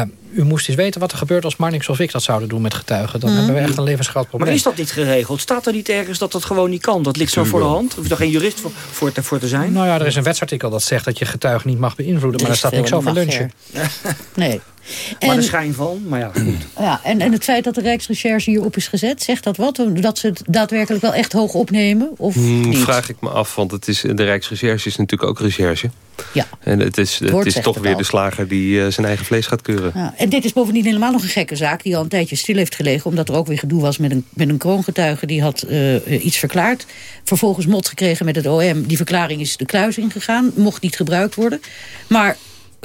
[SPEAKER 15] Eh, u moest eens weten wat er gebeurt als Marnix of ik dat zouden doen met getuigen. Dan hebben we echt een levensgroot probleem.
[SPEAKER 3] Maar is dat niet geregeld? Staat er niet ergens dat dat gewoon niet kan? Dat ligt zo voor de hand? Hoef je er geen jurist voor, voor, te, voor te zijn?
[SPEAKER 15] Nou ja, er is een wetsartikel dat zegt dat je getuigen niet mag beïnvloeden. Maar
[SPEAKER 2] is
[SPEAKER 15] staat niks over lunchen.
[SPEAKER 2] Nee.
[SPEAKER 3] Maar
[SPEAKER 2] En,
[SPEAKER 3] de schijn van, maar ja, goed.
[SPEAKER 2] ja, en, en het feit dat de Rijksrecherche hierop is gezet, zegt dat wat? Dat ze het daadwerkelijk wel echt hoog opnemen? Of
[SPEAKER 14] Hmm,
[SPEAKER 2] niet?
[SPEAKER 14] vraag ik me af, want het is, de Rijksrecherche is natuurlijk ook recherche.
[SPEAKER 2] Ja.
[SPEAKER 14] En het is, het is toch
[SPEAKER 2] het
[SPEAKER 14] weer
[SPEAKER 2] al.
[SPEAKER 14] de slager die eh, zijn eigen vlees gaat keuren.
[SPEAKER 2] Ja, en dit is bovendien helemaal nog een gekke zaak... die al een tijdje stil heeft gelegen... omdat er ook weer gedoe was met een, met een kroongetuige... die had eh, iets verklaard. Vervolgens mot gekregen met het OM. Die verklaring is de kluis ingegaan. Mocht niet gebruikt worden. Maar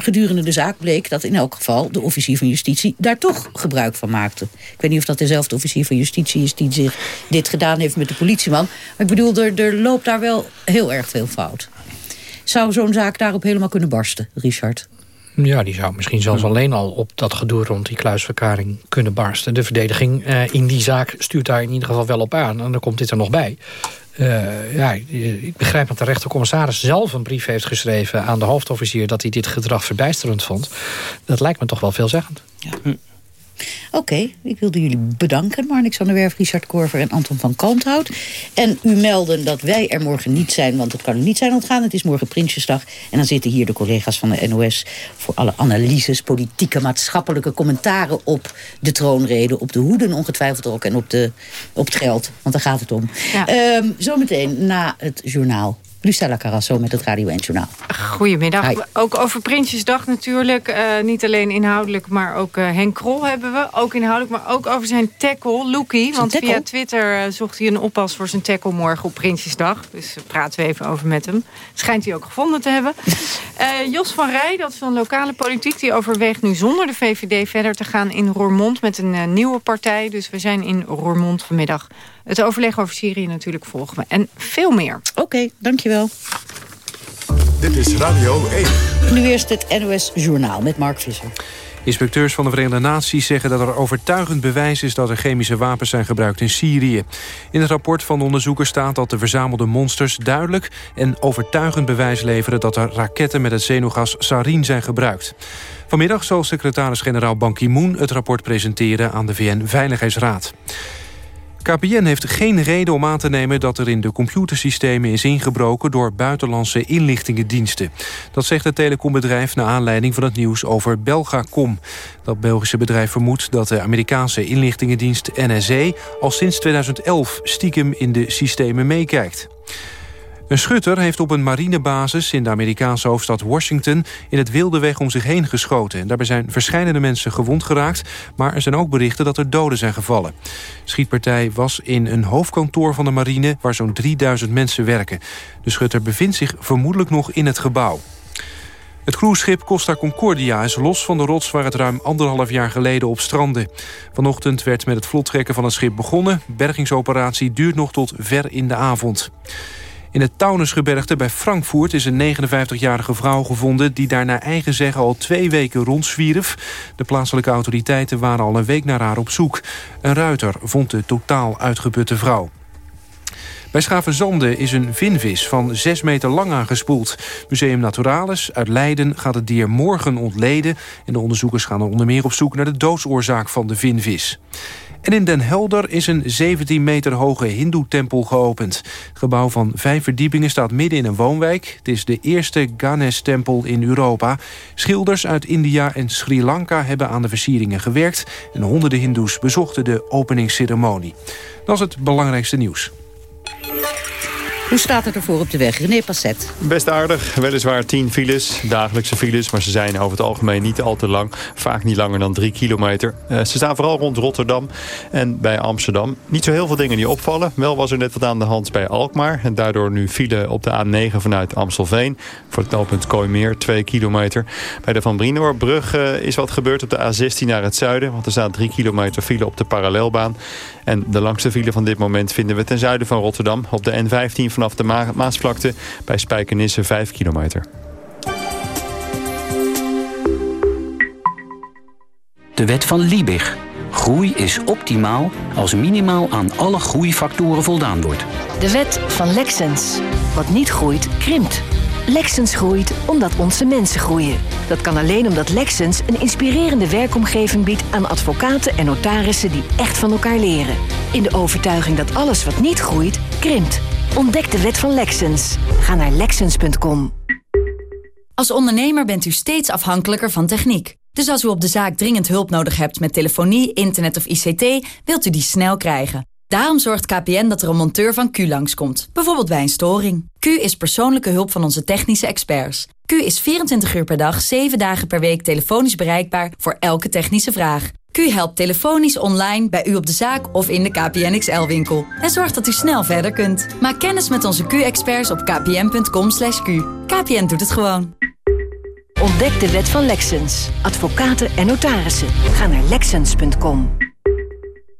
[SPEAKER 2] gedurende de zaak bleek dat in elk geval... de officier van justitie daar toch gebruik van maakte. Ik weet niet of dat dezelfde officier van justitie is... die zich dit gedaan heeft met de politieman. Maar ik bedoel, er, er loopt daar wel heel erg veel fout. Zou zo'n zaak daarop helemaal kunnen barsten, Richard?
[SPEAKER 15] Ja, die zou misschien zelfs alleen al op dat gedoe rond die kluisverklaring kunnen barsten. De verdediging eh, in die zaak stuurt daar in ieder geval wel op aan. En dan komt dit er nog bij. Eh, ja, ik begrijp dat de rechtercommissaris zelf een brief heeft geschreven aan de hoofdofficier dat hij dit gedrag verbijsterend vond. Dat lijkt me toch wel veelzeggend.
[SPEAKER 2] Oké, ik wilde jullie bedanken. Marnix van der Werf, Richard Korver en Anton van Kalmthout. En u melden dat wij er morgen niet zijn, want het kan niet zijn ontgaan. Het is morgen Prinsjesdag. En dan zitten hier de collega's van de NOS... voor alle analyses, politieke, maatschappelijke commentaren... op de troonrede, op de hoeden ongetwijfeld ook... en op, de, op het geld, want daar gaat het om. Ehm, zometeen na het journaal. Lucella Carrasso met het Radio 1 Journaal.
[SPEAKER 17] Goedemiddag. Ook over Prinsjesdag natuurlijk. Uh, niet alleen inhoudelijk, maar ook uh, Henk Krol hebben we. Ook inhoudelijk, maar ook over zijn tackle, Loekie. Want tackle? via Twitter uh, zocht hij een oppas voor zijn tackle morgen op Prinsjesdag. Dus praten we even over met hem. Schijnt hij ook gevonden te hebben. Jos van Rij, dat is van lokale politiek. Die overweegt nu zonder de VVD verder te gaan in Roermond met een nieuwe partij. Dus we zijn in Roermond vanmiddag. Het overleg over Syrië natuurlijk volgen we. En veel meer.
[SPEAKER 2] Oké, okay, dankjewel.
[SPEAKER 1] Dit is Radio 1.
[SPEAKER 2] Nu eerst het NOS Journaal met Mark Visser.
[SPEAKER 4] Inspecteurs van de Verenigde Naties zeggen dat er overtuigend bewijs is... dat er chemische wapens zijn gebruikt in Syrië. In het rapport van de onderzoeker staat dat de verzamelde monsters... duidelijk en overtuigend bewijs leveren... dat er raketten met het zenuwgas sarin zijn gebruikt. Vanmiddag zal secretaris-generaal Ban Ki-moon het rapport presenteren... aan de VN-veiligheidsraad. KPN heeft geen reden om aan te nemen dat er in de computersystemen is ingebroken door buitenlandse inlichtingendiensten. Dat zegt het telecombedrijf naar aanleiding van het nieuws over Belgacom. Dat Belgische bedrijf vermoedt dat de Amerikaanse inlichtingendienst NSA al sinds 2011 stiekem in de systemen meekijkt. Een schutter heeft op een marinebasis in de Amerikaanse hoofdstad Washington... in het wilde weg om zich heen geschoten. En daarbij zijn verschillende mensen gewond geraakt... maar er zijn ook berichten dat er doden zijn gevallen. De schietpartij was in een hoofdkantoor van de marine... waar zo'n 3000 mensen werken. De schutter bevindt zich vermoedelijk nog in het gebouw. Het cruiseschip Costa Concordia is los van de rots... waar het ruim anderhalf jaar geleden op strandde. Vanochtend werd met het vlottrekken van het schip begonnen. Bergingsoperatie duurt nog tot ver in de avond. In het Taunusgebergte bij Frankfurt is een 59-jarige vrouw gevonden... die daar naar eigen zeggen al twee weken rondzwierf. De plaatselijke autoriteiten waren al een week naar haar op zoek. Een ruiter vond de totaal uitgeputte vrouw. Bij Schavenzande is een vinvis van 6 meter lang aangespoeld. Museum Naturalis uit Leiden gaat het dier morgen ontleden... en de onderzoekers gaan er onder meer op zoek naar de doodsoorzaak van de vinvis. En in Den Helder is een 17 meter hoge hindoe-tempel geopend. Het gebouw van vijf verdiepingen staat midden in een woonwijk. Het is de eerste Ganesh-tempel in Europa. Schilders uit India en Sri Lanka hebben aan de versieringen gewerkt... en honderden hindoes bezochten de openingsceremonie. Dat is het belangrijkste nieuws.
[SPEAKER 2] Hoe staat het ervoor op de weg? René Passet.
[SPEAKER 6] Best aardig. Weliswaar 10 files, dagelijkse files. Maar ze zijn over het algemeen niet al te lang. Vaak niet langer dan 3 kilometer. Uh, ze staan vooral rond Rotterdam en bij Amsterdam. Niet zo heel veel dingen die opvallen. Wel was er net wat aan de hand bij Alkmaar. En daardoor nu file op de A9 vanuit Amstelveen. Voor het knooppunt Kooimeer, 2 kilometer. Bij de Van Brienoorbrug uh, is wat gebeurd op de A16 naar het zuiden. Want er staat 3 kilometer file op de parallelbaan. En de langste file van dit moment vinden we ten zuiden van Rotterdam. Op de N15 vanaf de Ma Maasvlakte bij Spijkenisse 5 kilometer.
[SPEAKER 18] De wet van Liebig. Groei is optimaal als minimaal aan alle groeifactoren voldaan wordt.
[SPEAKER 19] De wet van Lexens. Wat niet groeit, krimpt. Lexens groeit omdat onze mensen groeien. Dat kan alleen omdat Lexens een inspirerende werkomgeving biedt aan advocaten en notarissen die echt van elkaar leren. In de overtuiging dat alles wat niet groeit, krimpt. Ontdek de wet van Lexens. Ga naar Lexens.com.
[SPEAKER 20] Als ondernemer bent u steeds afhankelijker van techniek. Dus als u op de zaak dringend hulp nodig hebt met telefonie, internet of ICT, wilt u die snel krijgen. Daarom zorgt KPN dat er een monteur van Q langskomt, bijvoorbeeld bij een storing. Q is persoonlijke hulp van onze technische experts. Q is 24 uur per dag, 7 dagen per week telefonisch bereikbaar voor elke technische vraag. Q helpt telefonisch online bij u op de zaak of in de KPN XL-winkel. En zorgt dat u snel verder kunt. Maak kennis met onze Q-experts op kpn.com. /q. KPN doet het gewoon.
[SPEAKER 19] Ontdek de wet van Lexens. Advocaten en notarissen. Ga naar Lexens.com.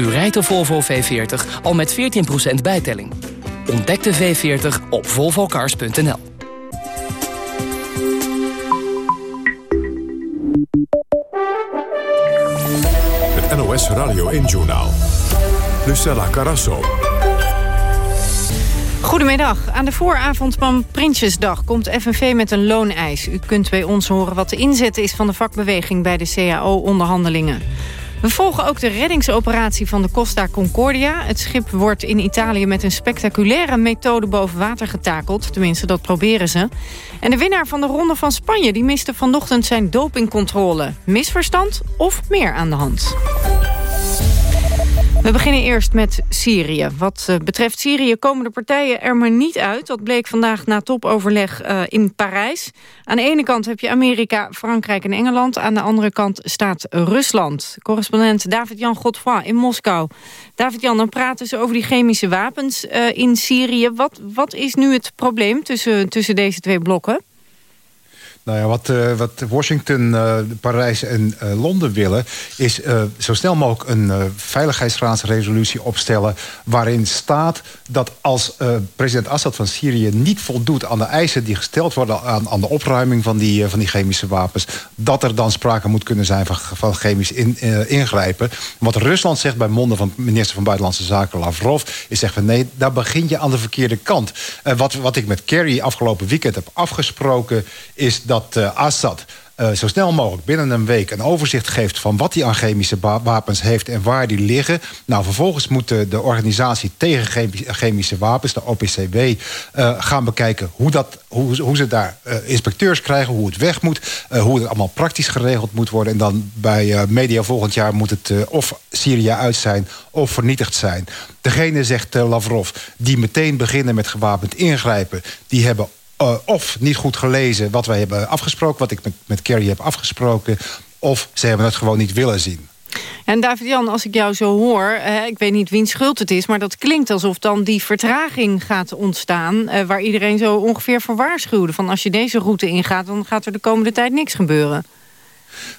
[SPEAKER 21] U rijdt de Volvo V40 al met 14% bijtelling. Ontdek de V40 op volvocars.nl.
[SPEAKER 1] Het NOS Radio 1-journaal. Lucella Carasso.
[SPEAKER 17] Goedemiddag. Aan de vooravond van Prinsjesdag komt FNV met een looneis. U kunt bij ons horen wat de inzet is van de vakbeweging bij de CAO-onderhandelingen. We volgen ook de reddingsoperatie van de Costa Concordia. Het schip wordt in Italië met een spectaculaire methode boven water getakeld. Tenminste, dat proberen ze. En de winnaar van de Ronde van Spanje die miste vanochtend zijn dopingcontrole. Misverstand of meer aan de hand? We beginnen eerst met Syrië. Wat eh, betreft Syrië komen de partijen er maar niet uit. Dat bleek vandaag na topoverleg uh, in Parijs. Aan de ene kant heb je Amerika, Frankrijk en Engeland. Aan de andere kant staat Rusland. Correspondent David-Jan Godfroy in Moskou. David-Jan, dan praten ze over die chemische wapens uh, in Syrië. Wat, wat is nu het probleem tussen, tussen deze twee blokken?
[SPEAKER 22] Nou ja, wat, uh, wat Washington, uh, Parijs en uh, Londen willen... is zo snel mogelijk een veiligheidsraadsresolutie opstellen... waarin staat dat als president Assad van Syrië niet voldoet... aan de eisen die gesteld worden aan, aan de opruiming van die, van die chemische wapens... dat er dan sprake moet kunnen zijn van, van chemisch in, ingrijpen. Wat Rusland zegt bij monden van minister van Buitenlandse Zaken Lavrov... is zegt van nee, daar begin je aan de verkeerde kant. wat, wat ik met Kerry afgelopen weekend heb afgesproken... is dat uh, Assad uh, zo snel mogelijk binnen een week een overzicht geeft... van wat hij aan chemische wapens heeft en waar die liggen. Nou, vervolgens moet de, organisatie tegen chemische wapens, de OPCW... Uh, gaan bekijken hoe, dat, hoe, hoe ze daar inspecteurs krijgen... hoe het weg moet, hoe het allemaal praktisch geregeld moet worden. En dan bij media volgend jaar moet het of Syrië uit zijn... of vernietigd zijn. Degene, zegt Lavrov, die meteen beginnen met gewapend ingrijpen... die hebben uh, of niet goed gelezen wat wij hebben afgesproken... wat ik met, met Kerry heb afgesproken... of ze hebben het gewoon niet willen zien.
[SPEAKER 17] En David-Jan, als ik jou zo hoor, eh, ik weet niet wiens schuld het is... maar dat klinkt alsof dan die vertraging gaat ontstaan... Eh, waar iedereen zo ongeveer voor waarschuwde. Van als je deze route ingaat, dan gaat er de komende tijd niks gebeuren.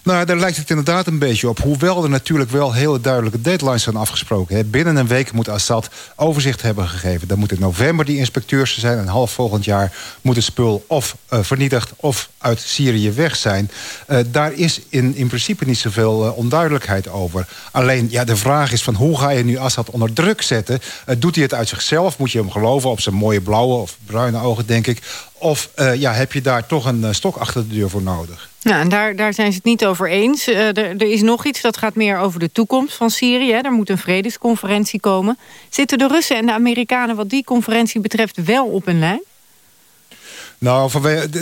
[SPEAKER 22] Nou, daar lijkt het inderdaad een beetje op. Hoewel er natuurlijk wel hele duidelijke deadlines zijn afgesproken. Binnen een week moet Assad overzicht hebben gegeven. Dan moet in november die inspecteurs zijn. En half volgend jaar moet het spul of uh, vernietigd of uit Syrië weg zijn. Uh, daar is in, in principe niet zoveel uh, onduidelijkheid over. Alleen, ja, de vraag is van hoe ga je nu Assad onder druk zetten? doet hij het uit zichzelf? Moet je hem geloven op zijn mooie blauwe of bruine ogen, denk ik? Of ja, heb je daar toch een stok achter de deur voor nodig?
[SPEAKER 17] Ja, en daar, daar zijn ze het niet over eens. Uh, er, is nog iets, dat gaat meer over de toekomst van Syrië. Er moet een vredesconferentie komen. Zitten de Russen en de Amerikanen wat die conferentie betreft wel op een lijn?
[SPEAKER 22] Nou,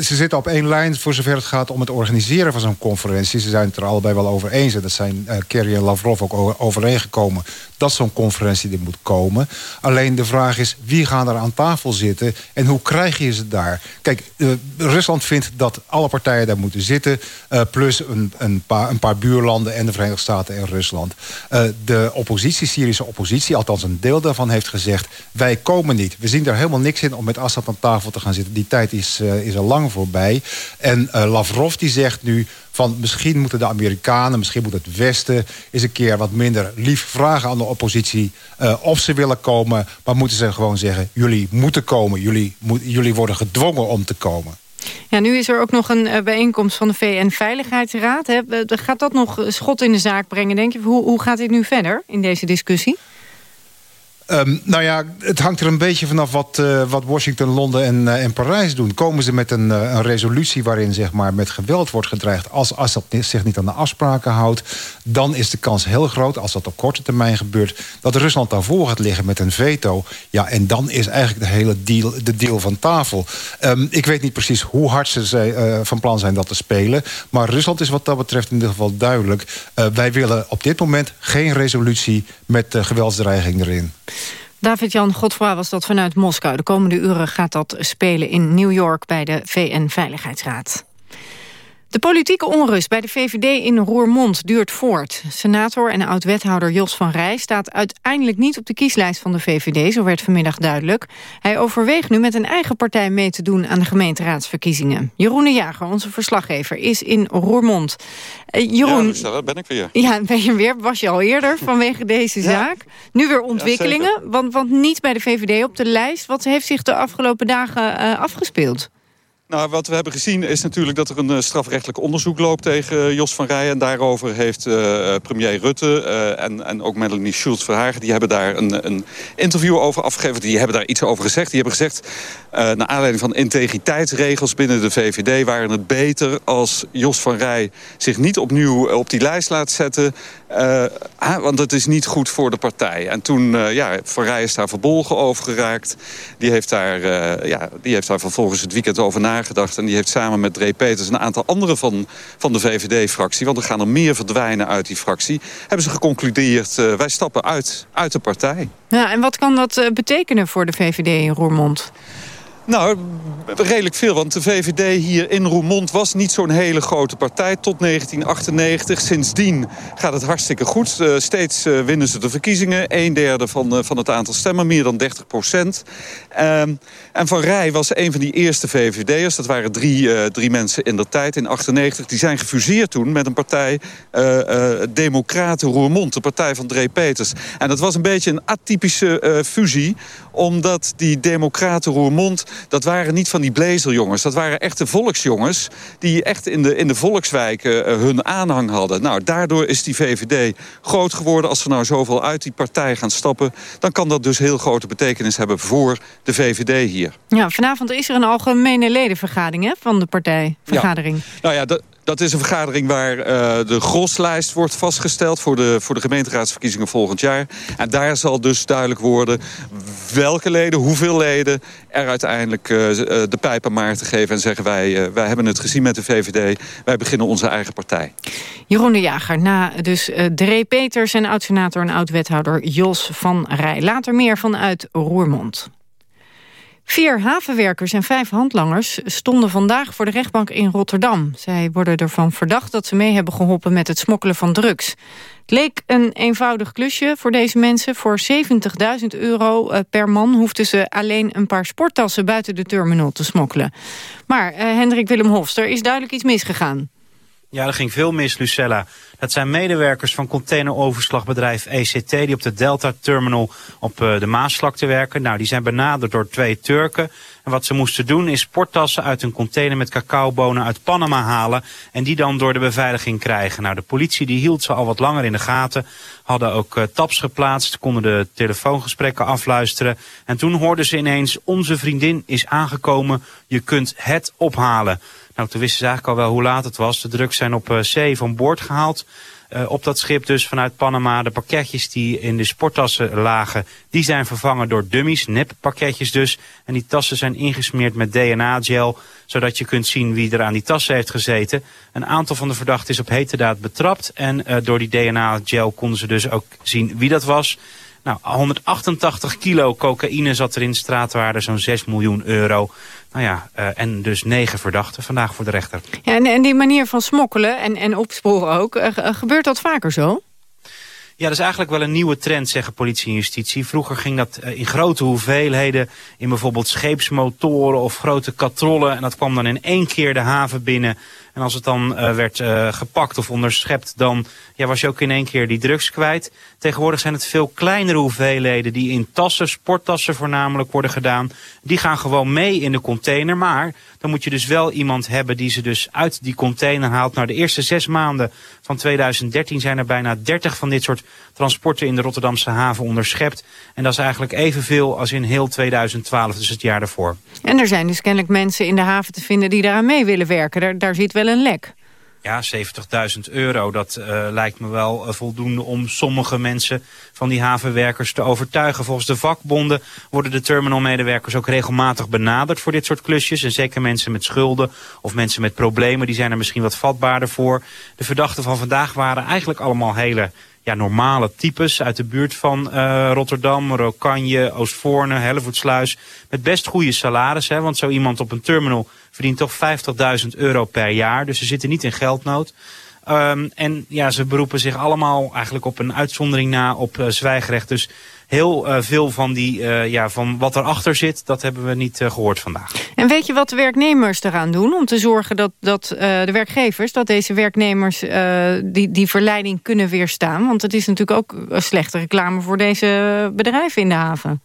[SPEAKER 22] ze zitten op één lijn voor zover het gaat om het organiseren van zo'n conferentie. Ze zijn het er allebei wel over eens. En dat zijn uh, Kerry en Lavrov ook overeengekomen dat zo'n conferentie er moet komen. Alleen de vraag is, wie gaan er aan tafel zitten... en hoe krijg je ze daar? Kijk, uh, Rusland vindt dat alle partijen daar moeten zitten... Uh, plus een, een, paar, een paar buurlanden en de Verenigde Staten en Rusland. Uh, de oppositie, Syrische oppositie, althans een deel daarvan heeft gezegd... wij komen niet. We zien er helemaal niks in om met Assad aan tafel te gaan zitten. Die tijd is, is al lang voorbij. En Lavrov die zegt nu van misschien moeten de Amerikanen, misschien moet het Westen... eens een keer wat minder lief vragen aan de oppositie... Uh, of ze willen komen, maar moeten ze gewoon zeggen... jullie moeten komen, jullie, moet, jullie worden gedwongen om te komen.
[SPEAKER 17] Ja, nu is er ook nog een uh, bijeenkomst van de VN-veiligheidsraad. Hè. Gaat dat nog schot in de zaak brengen, denk je? Hoe, hoe gaat dit nu verder in deze discussie?
[SPEAKER 22] Um, nou ja, het hangt er een beetje vanaf wat, uh, wat Washington, Londen en, uh, en Parijs doen. Komen ze met een, uh, een resolutie waarin zeg maar, met geweld wordt gedreigd... als Assad zich niet aan de afspraken houdt... dan is de kans heel groot, als dat op korte termijn gebeurt... dat Rusland daarvoor gaat liggen met een veto. Ja, en dan is eigenlijk de hele deal, de deal van tafel. Um, ik weet niet precies hoe hard ze van plan zijn dat te spelen... maar Rusland is wat dat betreft in ieder geval duidelijk. wij willen op dit moment geen resolutie met geweldsdreiging erin.
[SPEAKER 17] David-Jan Godfroy was dat vanuit Moskou. De komende uren gaat dat spelen in New York bij de VN-veiligheidsraad. De politieke onrust bij de VVD in Roermond duurt voort. Senator en oud-wethouder Jos van Rij staat uiteindelijk niet op de kieslijst van de VVD, zo werd vanmiddag duidelijk. Hij overweegt nu met een eigen partij mee te doen aan de gemeenteraadsverkiezingen. Jeroen de Jager, onze verslaggever, is in Roermond. Uh, Jeroen,
[SPEAKER 23] ja, ben ik weer.
[SPEAKER 17] Ja, ben je weer. Was je al eerder vanwege deze zaak. Nu weer ontwikkelingen, want, want niet bij de VVD op de lijst. Wat heeft zich de afgelopen dagen uh, afgespeeld?
[SPEAKER 23] Nou, wat we hebben gezien is natuurlijk dat er een uh, strafrechtelijk onderzoek loopt tegen uh, Jos van Rijen. En daarover heeft uh, premier Rutte en, en ook Melanie Schultz-Verhagen... die hebben daar een, een, interview over afgegeven. Die hebben daar iets over gezegd. Die hebben gezegd, naar aanleiding van integriteitsregels binnen de VVD... waren het beter als Jos van Rij zich niet opnieuw op die lijst laat zetten... want het is niet goed voor de partij. En toen, ja, Van Rij is daar verbolgen over geraakt. Die heeft daar, ja, die heeft daar vervolgens het weekend over nagedacht nagedacht. En die heeft samen met Dree Peters een aantal anderen van, van de VVD-fractie... want er gaan er meer verdwijnen uit die fractie... hebben ze geconcludeerd, uh, wij stappen uit, uit de partij.
[SPEAKER 17] Ja, en wat kan dat uh, betekenen voor de VVD in Roermond?
[SPEAKER 23] Nou, redelijk veel. Want de VVD hier in Roermond was niet zo'n hele grote partij tot 1998. Sindsdien gaat het hartstikke goed. Uh, steeds uh, winnen ze de verkiezingen. Een derde van, uh, van het aantal stemmen, meer dan 30 procent. Um, en Van Rij was een van die eerste VVD'ers. Dat waren drie, drie mensen in de tijd, in 98. Die zijn gefuseerd toen met een partij Democraten Roermond. De partij van Dree Peters. En dat was een beetje een atypische fusie. Omdat die Democraten Roermond dat waren niet van die blazerjongens. Dat waren echte volksjongens die echt in de, in de volkswijken uh, hun aanhang hadden. Nou, daardoor is die VVD groot geworden. Als ze nou zoveel uit die partij gaan stappen... dan kan dat dus heel grote betekenis hebben voor de VVD hier.
[SPEAKER 17] Ja, vanavond is er een algemene ledenvergadering hè, van de partij. Vergadering.
[SPEAKER 23] Ja. Nou ja, de, dat is een vergadering waar uh, de groslijst wordt vastgesteld... Voor de, voor de gemeenteraadsverkiezingen volgend jaar. En daar zal dus duidelijk worden welke leden, hoeveel leden... er uiteindelijk uh, de pijpen maar te geven en zeggen... wij, wij hebben het gezien met de VVD, wij beginnen onze eigen partij.
[SPEAKER 17] Jeroen de Jager, na dus Dree Peters en oud-senator en oud-wethouder Jos van Rij. Later meer vanuit Roermond. Vier havenwerkers en vijf handlangers stonden vandaag voor de rechtbank in Rotterdam. Zij worden ervan verdacht dat ze mee hebben geholpen met het smokkelen van drugs. Het leek een eenvoudig klusje voor deze mensen. Voor 70.000 euro eh, per man hoefden ze alleen een paar sporttassen buiten de terminal te smokkelen. Maar uh, Hendrik Willem Hofster is duidelijk iets misgegaan.
[SPEAKER 24] Ja, er ging veel mis, Lucella. Dat zijn medewerkers van containeroverslagbedrijf ECT... die op de Delta-terminal op uh, de Maasvlakte werken. Nou, die zijn benaderd door twee Turken. En wat ze moesten doen is sporttassen uit een container met cacaobonen uit Panama halen... en die dan door de beveiliging krijgen. Nou, de politie die hield ze al wat langer in de gaten. Hadden ook uh, taps geplaatst, konden de telefoongesprekken afluisteren. En toen hoorden ze ineens, onze vriendin is aangekomen, je kunt het ophalen... Nou, toen wisten ze eigenlijk al wel hoe laat het was. De drugs zijn op zee van boord gehaald. Uh, op dat schip dus vanuit Panama. De pakketjes die in de sporttassen lagen, die zijn vervangen door dummies, neppakketjes dus. En die tassen zijn ingesmeerd met DNA-gel, zodat je kunt zien wie er aan die tassen heeft gezeten. Een aantal van de verdachten is op heterdaad betrapt. En uh, door die DNA-gel konden ze dus ook zien wie dat was. Nou, 188 kilo cocaïne zat er in straatwaarde, zo'n 6 miljoen euro. Nou ja, uh, en dus negen verdachten vandaag voor de rechter.
[SPEAKER 17] Ja, en, en die manier van smokkelen en, en opsporen ook, uh, gebeurt dat vaker zo?
[SPEAKER 24] Ja, dat is eigenlijk wel een nieuwe trend, zeggen politie en justitie. Vroeger ging dat uh, in grote hoeveelheden in bijvoorbeeld scheepsmotoren of grote katrollen. En dat kwam dan in één keer de haven binnen. En als het dan uh, werd uh, gepakt of onderschept, dan ja, was je ook in één keer die drugs kwijt. Tegenwoordig zijn het veel kleinere hoeveelheden die in tassen, sporttassen voornamelijk worden gedaan. Die gaan gewoon mee in de container, maar dan moet je dus wel iemand hebben die ze dus uit die container haalt. Nou, de eerste zes maanden van 2013 zijn er bijna 30 van dit soort transporten in de Rotterdamse haven onderschept. En dat is eigenlijk evenveel als in heel 2012, dus het jaar daarvoor.
[SPEAKER 17] En er zijn dus kennelijk mensen in de haven te vinden die daaraan mee willen werken. Daar, daar zit wel een lek.
[SPEAKER 24] Ja, 70.000 euro, dat uh, lijkt me wel uh, voldoende om sommige mensen van die havenwerkers te overtuigen. Volgens de vakbonden worden de terminalmedewerkers ook regelmatig benaderd voor dit soort klusjes. En zeker mensen met schulden of mensen met problemen, die zijn er misschien wat vatbaarder voor. De verdachten van vandaag waren eigenlijk allemaal hele ja, normale types uit de buurt van uh, Rotterdam, Rokanje, Oostvoorne, Hellevoetsluis. Met best goede salaris, hè, want zo iemand op een terminal verdient toch 50.000 euro per jaar. Dus ze zitten niet in geldnood. Um, en ja, ze beroepen zich allemaal eigenlijk op een uitzondering na op uh, zwijgrecht. Dus heel uh, veel van, die, uh, ja, van wat erachter zit, dat hebben we niet gehoord vandaag.
[SPEAKER 17] En weet je wat de werknemers eraan doen om te zorgen dat, dat de werkgevers... dat deze werknemers die, die verleiding kunnen weerstaan? Want het is natuurlijk ook een slechte reclame voor deze bedrijven in de haven.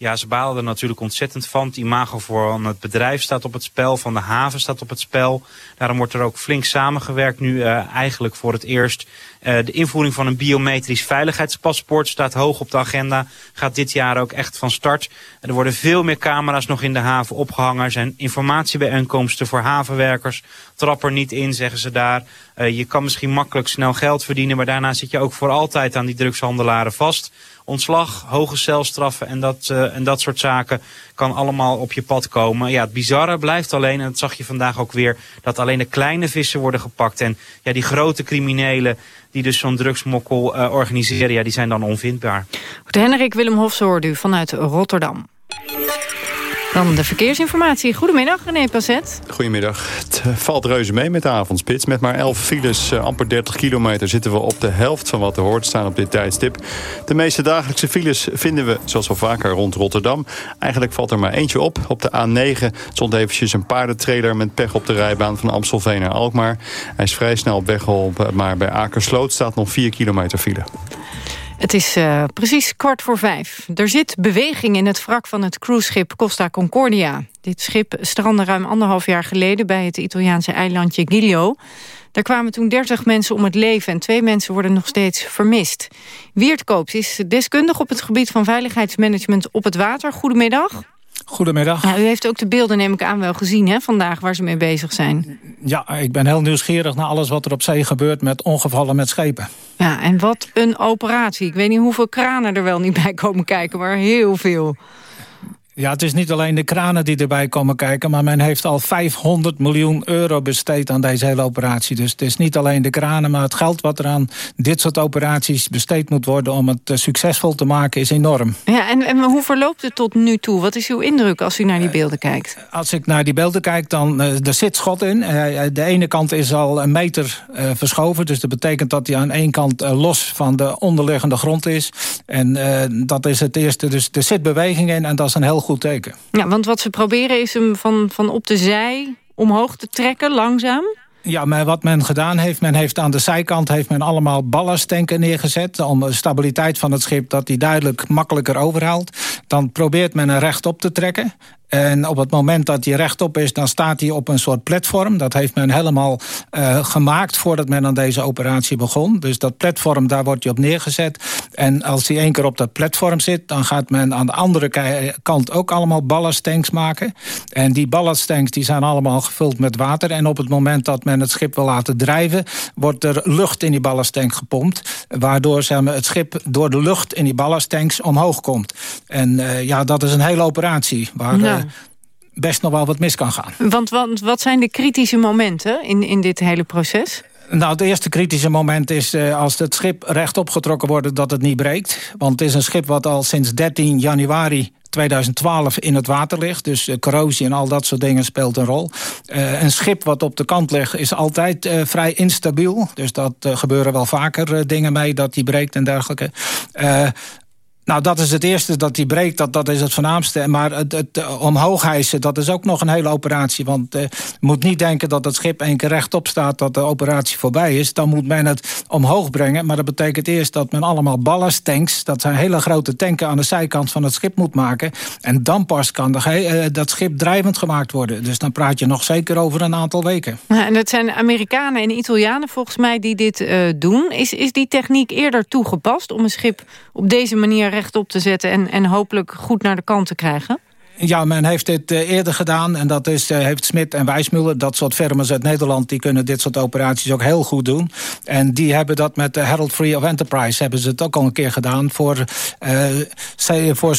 [SPEAKER 24] Ja, ze balen er natuurlijk ontzettend van. Het imago van het bedrijf staat op het spel, van de haven staat op het spel. Daarom wordt er ook flink samengewerkt nu uh, eigenlijk voor het eerst. Uh, de invoering van een biometrisch veiligheidspaspoort staat hoog op de agenda. Gaat dit jaar ook echt van start. Er worden veel meer camera's nog in de haven opgehangen. Er zijn informatiebijeenkomsten voor havenwerkers. Trap er niet in, zeggen ze daar. Uh, je kan misschien makkelijk snel geld verdienen, maar daarna zit je ook voor altijd aan die drugshandelaren vast ontslag, hoge celstraffen en dat, uh, en dat soort zaken kan allemaal op je pad komen. Ja, het bizarre blijft alleen, en dat zag je vandaag ook weer, dat alleen de kleine vissen worden gepakt. En ja, die grote criminelen die dus zo'n drugsmokkel uh, organiseren, ja, die zijn dan onvindbaar.
[SPEAKER 17] Henrik Willem Hofs u vanuit Rotterdam. Dan de verkeersinformatie. Goedemiddag, René Passet.
[SPEAKER 6] Goedemiddag. Het eh, valt reuze mee met de avondspits. Met maar 11 files, uh, amper 30 kilometer, zitten we op de helft van wat er hoort staan op dit tijdstip. De meeste dagelijkse files vinden we, zoals wel vaker, rond Rotterdam. Eigenlijk valt er maar eentje op. Op de A9 stond eventjes een paardentrailer met pech op de rijbaan van Amstelveen naar Alkmaar. Hij is vrij snel op weg geholpen, maar bij Akersloot staat nog 4 kilometer file.
[SPEAKER 17] Het is uh, precies kwart voor vijf. Er zit beweging in het wrak van het cruiseschip Costa Concordia. Dit schip strandde ruim anderhalf jaar geleden... bij het Italiaanse eilandje Giglio. Daar kwamen toen 30 mensen om het leven... en twee mensen worden nog steeds vermist. Wiert Koops is deskundig op het gebied van veiligheidsmanagement op het water. Goedemiddag.
[SPEAKER 25] Goedemiddag.
[SPEAKER 17] Ja, u heeft ook de beelden, neem ik aan, wel gezien hè, vandaag waar ze mee bezig zijn.
[SPEAKER 25] Ja, ik ben heel nieuwsgierig naar alles wat er op zee gebeurt met ongevallen met schepen.
[SPEAKER 17] Ja, en wat een operatie. Ik weet niet hoeveel kranen er wel niet bij komen kijken, maar heel veel.
[SPEAKER 25] Ja, het is niet alleen de kranen die erbij komen kijken... maar men heeft al 500 miljoen euro besteed aan deze hele operatie. Dus het is niet alleen de kranen, maar het geld wat er aan dit soort operaties besteed moet worden... om het eh, succesvol te maken, is enorm.
[SPEAKER 17] Ja, en, en hoe verloopt het tot nu toe? Wat is uw indruk als u naar die beelden kijkt?
[SPEAKER 25] Als ik naar die beelden kijk, dan er zit schot in. De ene kant is al een meter verschoven. Dus dat betekent dat hij aan één kant los van de onderliggende grond is. En dat is het eerste. Dus er zit beweging in en dat is een heel goed teken.
[SPEAKER 17] Ja, want wat ze proberen is hem van, van op de zij omhoog te trekken, langzaam.
[SPEAKER 25] Ja, maar wat men gedaan heeft, men heeft aan de zijkant heeft men allemaal ballasttanken neergezet... om de stabiliteit van het schip dat die duidelijk makkelijker overhaalt. Dan probeert men er rechtop te trekken. En op het moment dat hij rechtop is, dan staat hij op een soort platform. Dat heeft men helemaal uh, gemaakt voordat men aan deze operatie begon. Dus dat platform, daar wordt hij op neergezet. En als hij één keer op dat platform zit... dan gaat men aan de andere kant ook allemaal ballasttanks maken. En die ballasttanks die zijn allemaal gevuld met water. En op het moment dat men het schip wil laten drijven... wordt er lucht in die ballasttank gepompt. Waardoor zeg maar, het schip door de lucht in die ballasttanks omhoog komt. En uh, ja, dat is een hele operatie. Waar, ja best nog wel wat mis kan gaan.
[SPEAKER 17] Want, want wat zijn de kritische momenten in, in dit hele proces?
[SPEAKER 25] Nou, het eerste kritische moment is uh, als het schip rechtop getrokken wordt... dat het niet breekt. Want het is een schip wat al sinds 13 januari 2012 in het water ligt. Dus uh, corrosie en al dat soort dingen speelt een rol. Uh, een schip wat op de kant ligt is altijd uh, vrij instabiel. Dus dat gebeuren wel vaker dingen mee, dat die breekt en dergelijke. Nou, dat is het eerste dat die breekt, dat, dat is het voornaamste. Maar het, het uh, omhoog hijsen, dat is ook nog een hele operatie. Want uh, je moet niet denken dat het schip één keer rechtop staat... dat de operatie voorbij is. Dan moet men het omhoog brengen. Maar dat betekent eerst dat men allemaal ballasttanks... dat zijn hele grote tanken aan de zijkant van het schip moet maken. En dan pas kan de, uh, dat schip drijvend gemaakt worden. Dus dan praat je nog zeker over een aantal weken.
[SPEAKER 17] Ja, en het zijn Amerikanen en Italianen volgens mij die dit doen. Is, is die techniek eerder toegepast om een schip op deze manier rechtop te zetten... en, en hopelijk goed naar de kant te krijgen?
[SPEAKER 25] Ja, men heeft dit uh, eerder gedaan. En dat is, uh, heeft Smit en Wijsmuller, dat soort firma's uit Nederland... die kunnen dit soort operaties ook heel goed doen. En die hebben dat met de Herald Free of Enterprise... hebben ze het ook al een keer gedaan voor, uh, voor.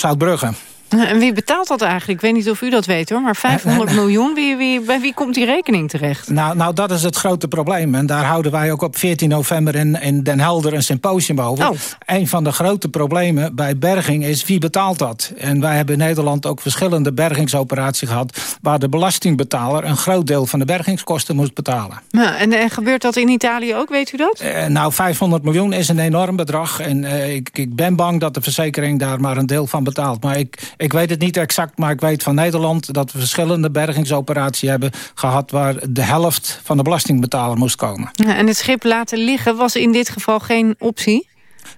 [SPEAKER 17] En wie betaalt dat eigenlijk? Ik weet niet of u dat weet hoor, maar 500 miljoen, wie, wie, bij wie komt die rekening terecht?
[SPEAKER 25] Nou, nou, dat is het grote probleem. En daar houden wij ook op 14 november in, in Den Helder een symposium over.
[SPEAKER 17] Oh.
[SPEAKER 25] Een van de grote problemen bij berging is wie betaalt dat? En wij hebben in Nederland ook verschillende bergingsoperaties gehad... waar de belastingbetaler een groot deel van de bergingskosten moest betalen.
[SPEAKER 17] En, en gebeurt dat in Italië ook, weet u dat?
[SPEAKER 25] Eh, nou, 500 miljoen is een enorm bedrag. En eh, ik, ik ben bang dat de verzekering daar maar een deel van betaalt. Maar ik, ik weet het niet exact, maar ik weet van Nederland... dat we verschillende bergingsoperaties hebben gehad... waar de helft van de belastingbetaler moest komen.
[SPEAKER 17] Ja, en het schip laten liggen was in dit geval geen optie?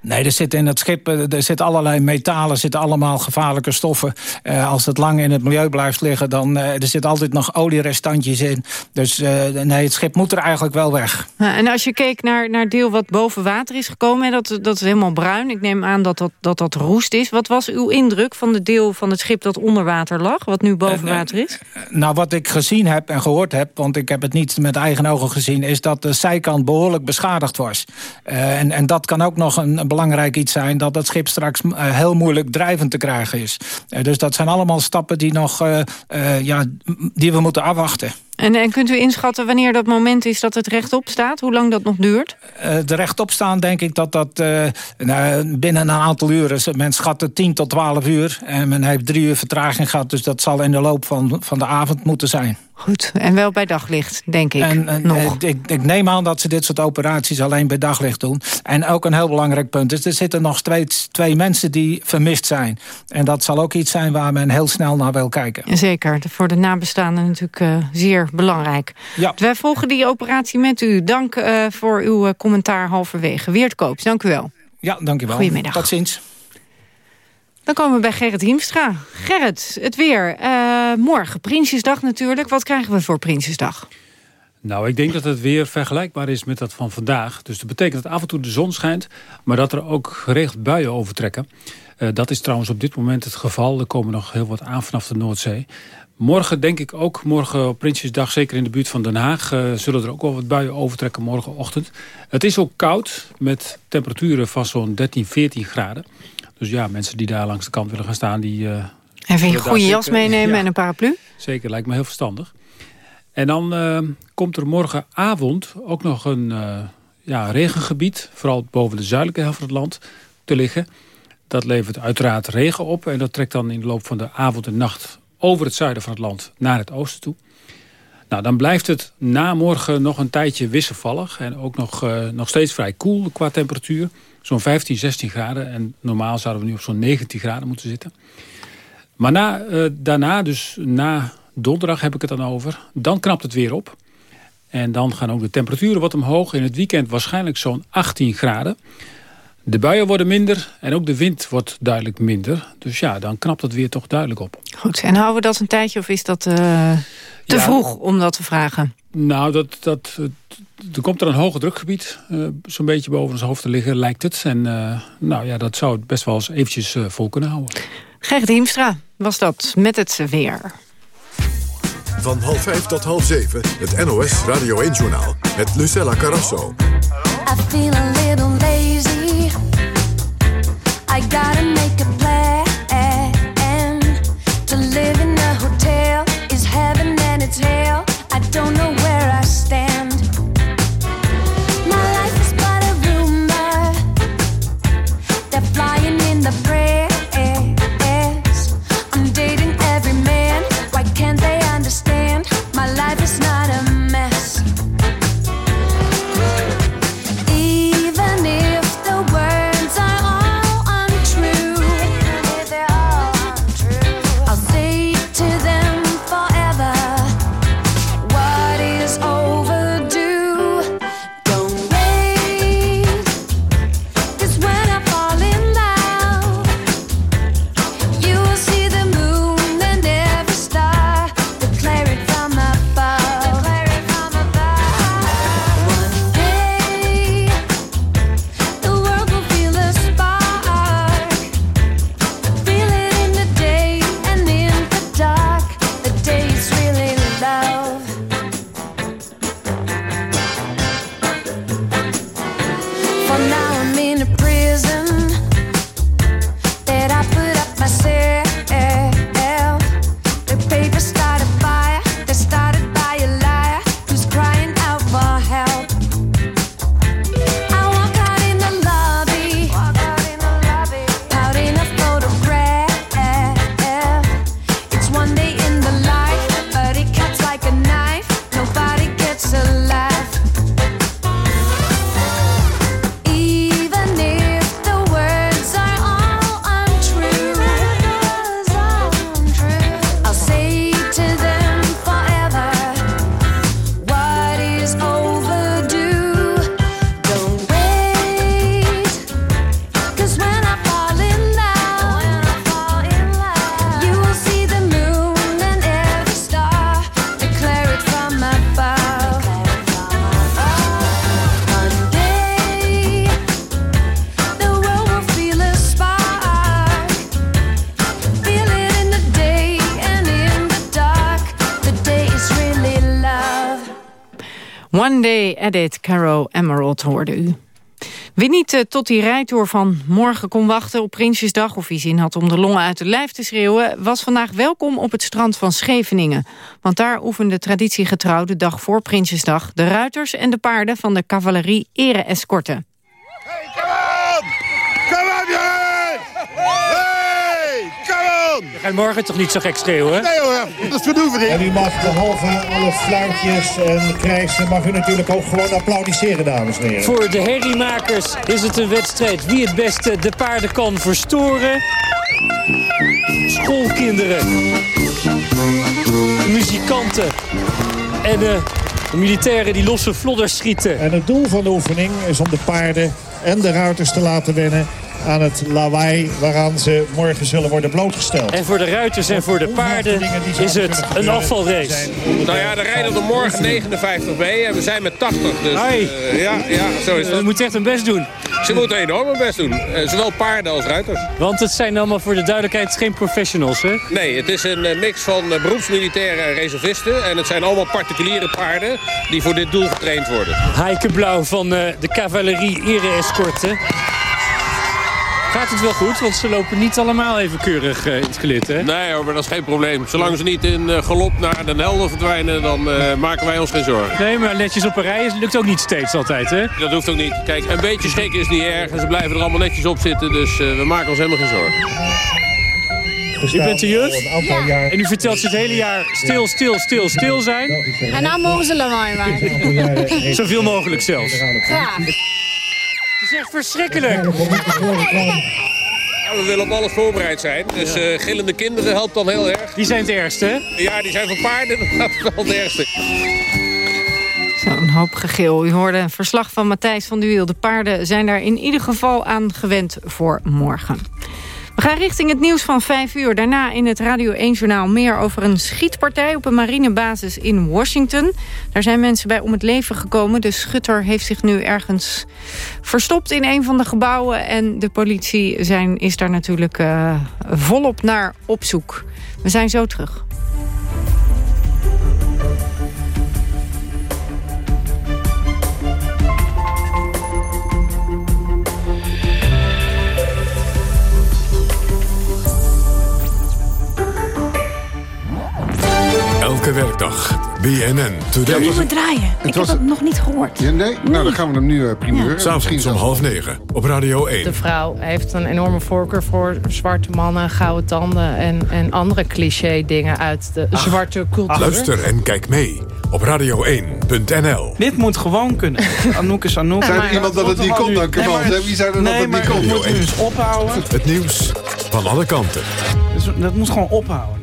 [SPEAKER 25] Nee, er zitten in het schip eh, er zitten allerlei metalen, zitten allemaal gevaarlijke stoffen. Uh, als het lang in het milieu blijft liggen, dan uh, er zit altijd nog olierestantjes in. Dus nee, het schip moet er eigenlijk wel weg.
[SPEAKER 17] Ja, en als je keek naar, naar deel wat boven water is gekomen, dat, dat is helemaal bruin. Ik neem aan dat dat, dat dat roest is. Wat was uw indruk van de deel van het schip dat onder water lag, wat nu boven water is?
[SPEAKER 25] Nou, wat ik gezien heb en gehoord heb, want ik heb het niet met eigen ogen gezien, is dat de zijkant behoorlijk beschadigd was. en, en dat kan ook nog een, een belangrijk iets zijn... dat het schip straks uh, heel moeilijk drijvend te krijgen is. Uh, dus dat zijn allemaal stappen die, nog, uh, ja, die we moeten afwachten.
[SPEAKER 17] En, en, kunt u inschatten wanneer dat moment is dat het rechtop staat? Hoe lang dat nog duurt?
[SPEAKER 25] Uh, de rechtop staan denk ik dat dat uh, nou, binnen een aantal uren... men schat 10 tot 12 uur en men heeft drie uur vertraging gehad... dus dat zal in de loop van, van de avond moeten zijn.
[SPEAKER 17] Goed, en wel bij daglicht, denk ik.
[SPEAKER 25] En, en
[SPEAKER 17] nog.
[SPEAKER 25] Ik, ik, neem aan dat ze dit soort operaties alleen bij daglicht doen. En ook een heel belangrijk punt is... er zitten nog steeds twee mensen die vermist zijn. En dat zal ook iets zijn waar men heel snel naar wil kijken.
[SPEAKER 17] Zeker, voor de nabestaanden natuurlijk uh, zeer belangrijk.
[SPEAKER 25] Ja.
[SPEAKER 17] Wij volgen die operatie met u. Dank uh, voor uw uh, commentaar halverwege. Weert Koops, dank u wel.
[SPEAKER 25] Ja, dank u wel.
[SPEAKER 17] Goedemiddag.
[SPEAKER 25] Tot ziens.
[SPEAKER 17] Dan komen we bij Gerrit Hiemstra. Gerrit, het weer. Uh, morgen, Prinsjesdag natuurlijk. Wat krijgen we voor Prinsjesdag?
[SPEAKER 26] Nou, ik denk dat het weer vergelijkbaar is met dat van vandaag. Dus dat betekent dat af en toe de zon schijnt... maar dat er ook geregeld buien overtrekken. Uh, dat is trouwens op dit moment het geval. Er komen nog heel wat aan vanaf de Noordzee. Morgen denk ik ook, morgen op Prinsjesdag, zeker in de buurt van Den Haag... Uh, zullen er ook wel wat buien overtrekken morgenochtend. Het is ook koud, met temperaturen van zo'n 13, 14 graden. Dus ja, mensen die daar langs de kant willen gaan staan... die uh,
[SPEAKER 17] Even een goede jas meenemen ja, en een paraplu?
[SPEAKER 26] Zeker, lijkt me heel verstandig. En dan uh, komt er morgenavond ook nog een uh, ja, regengebied... vooral boven de zuidelijke helft van het land te liggen. Dat levert uiteraard regen op... en dat trekt dan in de loop van de avond en nacht... over het zuiden van het land naar het oosten toe. Nou, dan blijft het na morgen nog een tijdje wisselvallig... en ook nog, uh, nog steeds vrij koel qua temperatuur. Zo'n 15, 16 graden. En normaal zouden we nu op zo'n 19 graden moeten zitten. Maar na, daarna, dus na donderdag heb ik het dan over... dan knapt het weer op. En dan gaan ook de temperaturen wat omhoog. In het weekend waarschijnlijk zo'n 18 graden. De buien worden minder en ook de wind wordt duidelijk minder. Dus ja, dan knapt het weer toch duidelijk op.
[SPEAKER 17] Goed, en houden we dat een tijdje of is dat uh, te ja, vroeg om dat te vragen?
[SPEAKER 26] Nou, dat, dat, er komt er een hoge drukgebied uh, zo'n beetje boven ons hoofd te liggen, lijkt het. En uh, nou ja, dat zou het best wel eens eventjes vol kunnen houden.
[SPEAKER 17] Gerrit Hiemstra was dat met het weer.
[SPEAKER 1] Van half vijf tot half zeven, het NOS Radio 1-journaal met Lucella Carrasso.
[SPEAKER 27] I feel a little lazy. I gotta make a plan. To live in a hotel is heaven and it's hell. I don't know
[SPEAKER 17] One Day Edit, Caro Emerald hoorde u. Wie niet eh, tot die rijtour van morgen kon wachten op Prinsjesdag... of wie zin had om de longen uit de lijf te schreeuwen... was vandaag welkom op het strand van Scheveningen. Want daar oefende traditiegetrouw de dag voor Prinsjesdag... de ruiters en de paarden van de cavalerie ere-escorte.
[SPEAKER 28] Kom op, jongens! Hey,
[SPEAKER 29] gaat morgen toch niet zo gek schreeuwen?
[SPEAKER 28] Nee hoor, dat is verdoevering.
[SPEAKER 30] En u mag behalve alle fluitjes en krijsen... mag u natuurlijk ook gewoon applaudisseren, dames en heren.
[SPEAKER 29] Voor de herriemakers is het een wedstrijd wie het beste de paarden kan verstoren. Schoolkinderen, muzikanten en eh, de militairen die losse vlodders schieten.
[SPEAKER 30] En het doel van de oefening is om de paarden en de ruiters te laten wennen aan het lawaai waaraan ze morgen zullen worden blootgesteld.
[SPEAKER 29] En voor de ruiters en voor de paarden is het een afvalrace.
[SPEAKER 31] Nou ja, er rijden er morgen 59 mee en we zijn met 80. Dus eh, ja, ja, zo is dat.
[SPEAKER 29] Je moet echt hun best doen.
[SPEAKER 31] Ze moeten enorm hun best doen. Eh, zowel paarden als ruiters.
[SPEAKER 29] Want het zijn allemaal voor de duidelijkheid geen professionals, hè?
[SPEAKER 31] Nee, het is een eh, mix van beroepsmilitairen en reservisten. En het zijn allemaal particuliere paarden die voor dit doel getraind worden.
[SPEAKER 29] Heike Blauw van de cavalerie ere-escorte. Gaat het wel goed? Want ze lopen niet allemaal even keurig uh, in het gelid, hè?
[SPEAKER 31] Nee hoor, maar dat is geen probleem. Zolang ze niet in uh, galop naar de helden verdwijnen, dan uh, maken wij ons geen zorgen.
[SPEAKER 29] Nee, maar netjes op een rij lukt ook niet steeds altijd, hè?
[SPEAKER 31] Dat hoeft ook niet. Kijk, een beetje schrikken is niet erg. En ze blijven er allemaal netjes op zitten, dus we maken ons helemaal geen zorgen.
[SPEAKER 29] U bent de juf en u vertelt ze het hele jaar stil, stil, stil, stil zijn.
[SPEAKER 32] En dan mogen ze lawaai maken.
[SPEAKER 29] Zoveel mogelijk zelfs.
[SPEAKER 32] Graag.
[SPEAKER 29] Het is echt verschrikkelijk.
[SPEAKER 31] Ja, we willen op alles voorbereid zijn. Dus uh, gillende kinderen helpt dan heel erg.
[SPEAKER 29] Die zijn het ergste, hè?
[SPEAKER 31] Ja, die zijn van paarden. Dat is wel het ergste.
[SPEAKER 17] Zo'n hoop gegil. U hoorde een verslag van Matthijs van de Wiel. De paarden zijn daar in ieder geval aan gewend voor morgen. We gaan richting het nieuws van 5 uur. Daarna in het Radio 1-journaal meer over een schietpartij... op een marinebasis in Washington. Daar zijn mensen bij om het leven gekomen. De schutter heeft zich nu ergens verstopt in een van de gebouwen. En de politie zijn, is daar natuurlijk uh, volop naar op zoek. We zijn zo terug.
[SPEAKER 1] Werkdag. BNN Today.
[SPEAKER 32] Ik moet draaien. Ik heb het nog niet gehoord.
[SPEAKER 33] Ja, nee? Nou, dan gaan we hem nu uh, primeur.
[SPEAKER 1] S'avonds om half negen op Radio 1.
[SPEAKER 34] De vrouw heeft een enorme voorkeur voor zwarte mannen, gouden tanden... en, en andere cliché dingen uit de zwarte cultuur.
[SPEAKER 1] Luister en kijk mee op radio1.nl.
[SPEAKER 3] Dit moet gewoon kunnen. Anouk is Anouk.
[SPEAKER 33] Zei er iemand dat het niet kon dan? Wie zei er dat het niet kon?
[SPEAKER 3] Nee, maar moet dus ophouden.
[SPEAKER 1] Het nieuws van alle kanten.
[SPEAKER 3] Dat moet gewoon ophouden.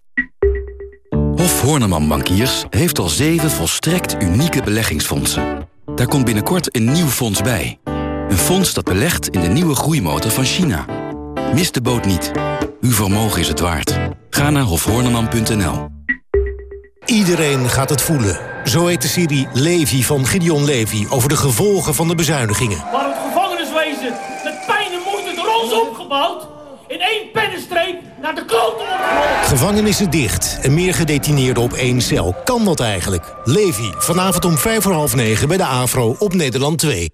[SPEAKER 35] Hof Horneman Bankiers heeft al zeven volstrekt unieke beleggingsfondsen. Daar komt binnenkort een nieuw fonds bij. Een fonds dat belegt in de nieuwe groeimotor van China. Mis de boot niet. Uw vermogen is het waard. Ga naar hofhorneman.nl.
[SPEAKER 36] Iedereen gaat het voelen. Zo heet de serie Levi van Gideon Levi over de gevolgen van de bezuinigingen.
[SPEAKER 37] Maar het gevangeniswezen met pijn en moeite door ons opgebouwd... in één pennenstreep naar de kloten opgerold.
[SPEAKER 36] Gevangenissen dicht en meer gedetineerden op één cel. Kan dat eigenlijk? Levi, vanavond om vijf voor half negen bij de AVRO op Nederland 2.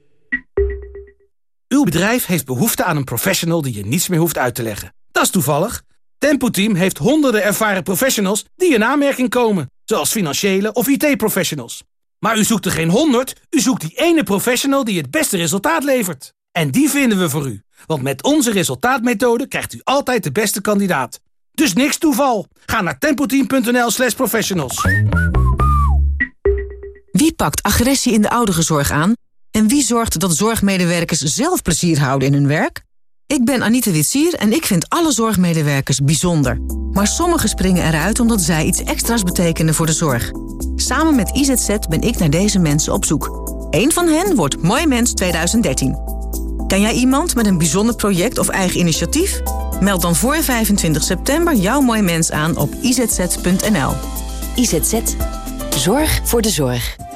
[SPEAKER 38] Uw bedrijf heeft behoefte aan een professional die je niets meer hoeft uit te leggen. Dat is toevallig. Tempo Team heeft honderden ervaren professionals die in aanmerking komen. Zoals financiële of IT-professionals. Maar u zoekt er geen honderd, u zoekt die ene professional die het beste resultaat levert. En die vinden we voor u. Want met onze resultaatmethode krijgt u altijd de beste kandidaat. Dus niks toeval. Ga naar tempoteam.nl slash professionals.
[SPEAKER 39] Wie pakt agressie in de ouderenzorg aan? En wie zorgt dat zorgmedewerkers zelf plezier houden in hun werk?
[SPEAKER 40] Ik ben Anita Witsier en ik vind alle zorgmedewerkers bijzonder. Maar sommigen springen eruit omdat zij iets extra's betekenen voor de zorg. Samen met IZZ ben ik naar deze mensen op zoek. Eén van hen wordt Mooi Mens 2013. Ken jij iemand met een bijzonder project of eigen initiatief? Meld dan voor 25 september jouw Mooi Mens aan op izz.nl.
[SPEAKER 19] IZZ. Zorg voor de zorg.